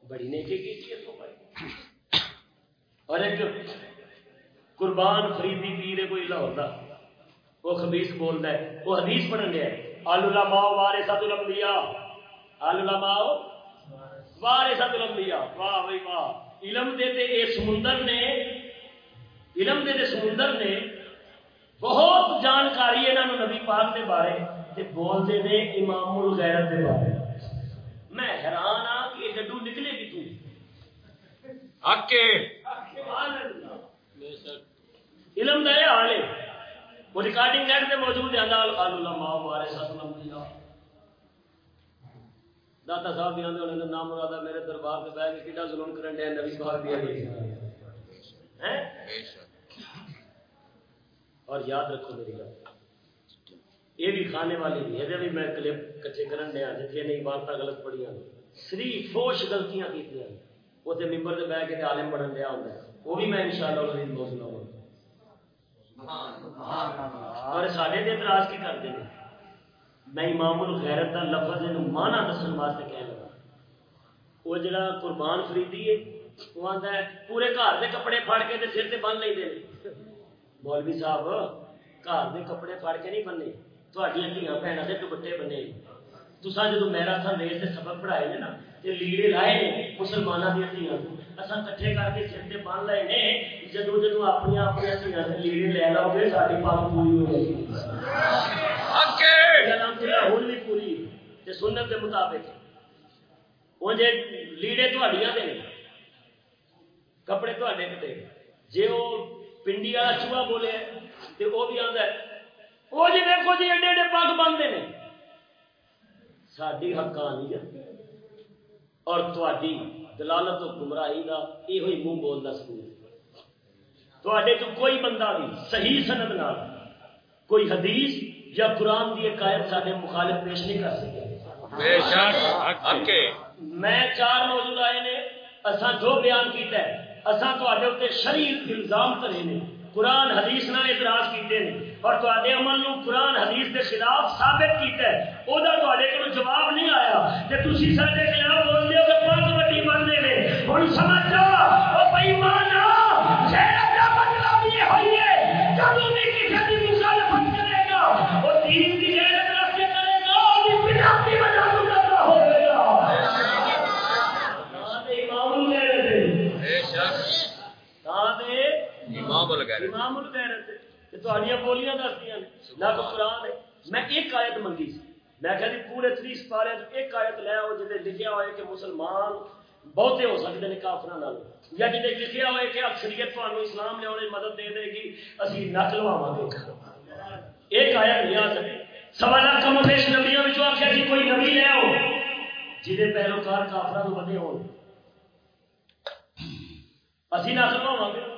بڑی نیکی کی تھی تو بڑی اور ایک قربان فریدی پیر کوئی لاہور دا۔ وہ خبیث بولتا ہے، وہ حدیث پڑھن گیا آلو لماؤ وارے سات الانبیاء۔ آلو الانبیاء واہ بھائی واہ علم دے تے اے سمندر نے علم دے تے سمندر نے بہت جانکاری نبی پاک دے بارے تے بول دے نے امام الغیرت دے بارے میں حیران ہاں کہ ڈڈو نکلے گی تو حق کے علم دا یہ حال ہے وہ ریکارڈنگ نیٹ تے موجود ہے اللہ ستنم دیا داتا صاحب بھی آندے ہونے نام مرادہ میرے دربار میں بیٹھ کے کیڑا ظلم کرن دے نبی پاک دی حدیث ہیں۔ بے شک اور یاد رکھو میری گل یہ بھی کھانے والی نہیں یہ بھی میں کلپ کچھے کرن دیا جتھے نہیں باتاں غلط پڑھیاں صرف فوش غلطیاں وہ تے ممبر تے بیٹھ کے عالم بنن دیا ہے وہ بھی میں انشاءاللہ العزیز موضوع لاؤں اور سارے دے اعتراض کی کرتے ہیں۔ میں امام الغیرت کا لفظ یہ مانا دسن واسطے کہہ لگا۔ وہ جڑا قربان فریدی ہے وہ آتا ہے، پورے گھر کے کپڑے پھڑ کے تے سر تے بن لے دے مولوی صاحب، گھر کے کپڑے پھڑ کے نہیں بننے۔ تھوڑی دھیاں بھੈਣਾਂ دے دوپٹے بنے تساں جدوں میرا تھا ریس تے سبق پڑھائے نے نا، تے لیڑے لائے نے مسلماناں دی دھیاں اساں کٹھے کر کے سر تے بن لے نے، جدوں جدوں اپنی اپنی دھیاں لیڑے لے لاؤ گے ساڈی پاک پوری ہو جائے گی۔ حق کے الحمدللہ بھی پوری، تے سنت دے مطابق۔ وہ جے لیڑے تہاڈیاں دے نے، کپڑے تہاڈے کتے جے او پنڈی والا چوہا بولے، تے او بھی آندا ہے، او جی دیکھو جی ایڈے ایڈے پگ بنتے نے ساری حقانیت اور تہاڈی دلالت و گمراہی دا یہ منہ بولدا سکول۔ تہاڈے تو کوئی بندہ بھی صحیح سند نال کوئی حدیث یا قرآن ایک آیت سارے مخالف پیش نہیں کر سکے۔ بے شک میں چار موضوع آئے نے اساں جو بیان کیتا ہے اساں تواڈے اوتے شریعت الزام کرے نے قرآن حدیث نال اعتراض کیتے نے۔ اور تواڈے عمل نو قرآن حدیث دے خلاف ثابت کیتا ہے۔ او دا تواڈے کول جواب نہیں آیا تے تسی ساڈے خلاف بولدے الغیرت امام الغیرت تے تہاڈیاں بولیاں دسدیاں نہ ہے۔ میں ایک منگی سی۔ میں کہا جی پورے 30 پارے ایک لے آؤ لکھیا ہوئے کہ مسلمان بہتے ہو سکتے ہیں کافراں نال۔ یا جتے لکھیا ہوئے کہ اکثریت تانوں اسلام لے مدد دے دے گی، اسی نک لواواں گے۔ ایک آیت نہیں آ سکتی سوا لاکھ کم بیش نبیوں وچوں آکھیا جی کوئی نبی لے آؤ جہے پیروکار کافراں تو بنے ہون۔ اسی نہ کرواواں گے۔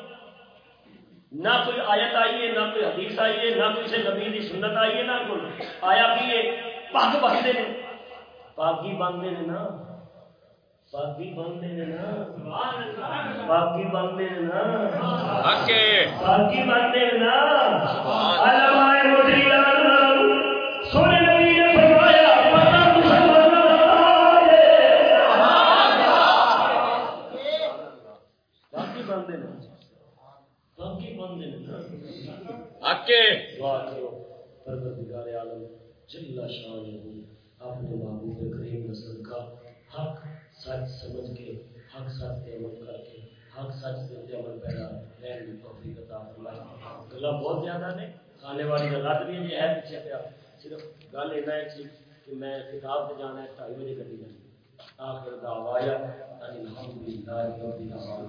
نہ کوئی آیت آئی ہے نہ کوئی حدیث آئی ہے نہ کوئی سے نبی دی سنت آئی ہے نہ کوئی آیا بھی پگ بنتے نے پاگی بنتے نے نا۔ پاگی بنتے نے نا۔ پاگی بنتے نے نا۔ پاگی بنتے نے نا۔ پروردگار عالم جل شان اپنے محبوب کریم نسل کا حق سچ سمجھ کے، حق سچ پہ عمل کر کے، حق سچ پہ عمل پیدا رہن کی توفیق عطا فرمائے. گلا بہت زیادہ نے کھانے والی کا رد بھی ہے پیچھے پیا صرف گل اینا ہے کہ میں کتاب سے جانا ہے ڈھائی بجے گڈی جانی آخر دعوایا ان الحمد للہ رب العالمین۔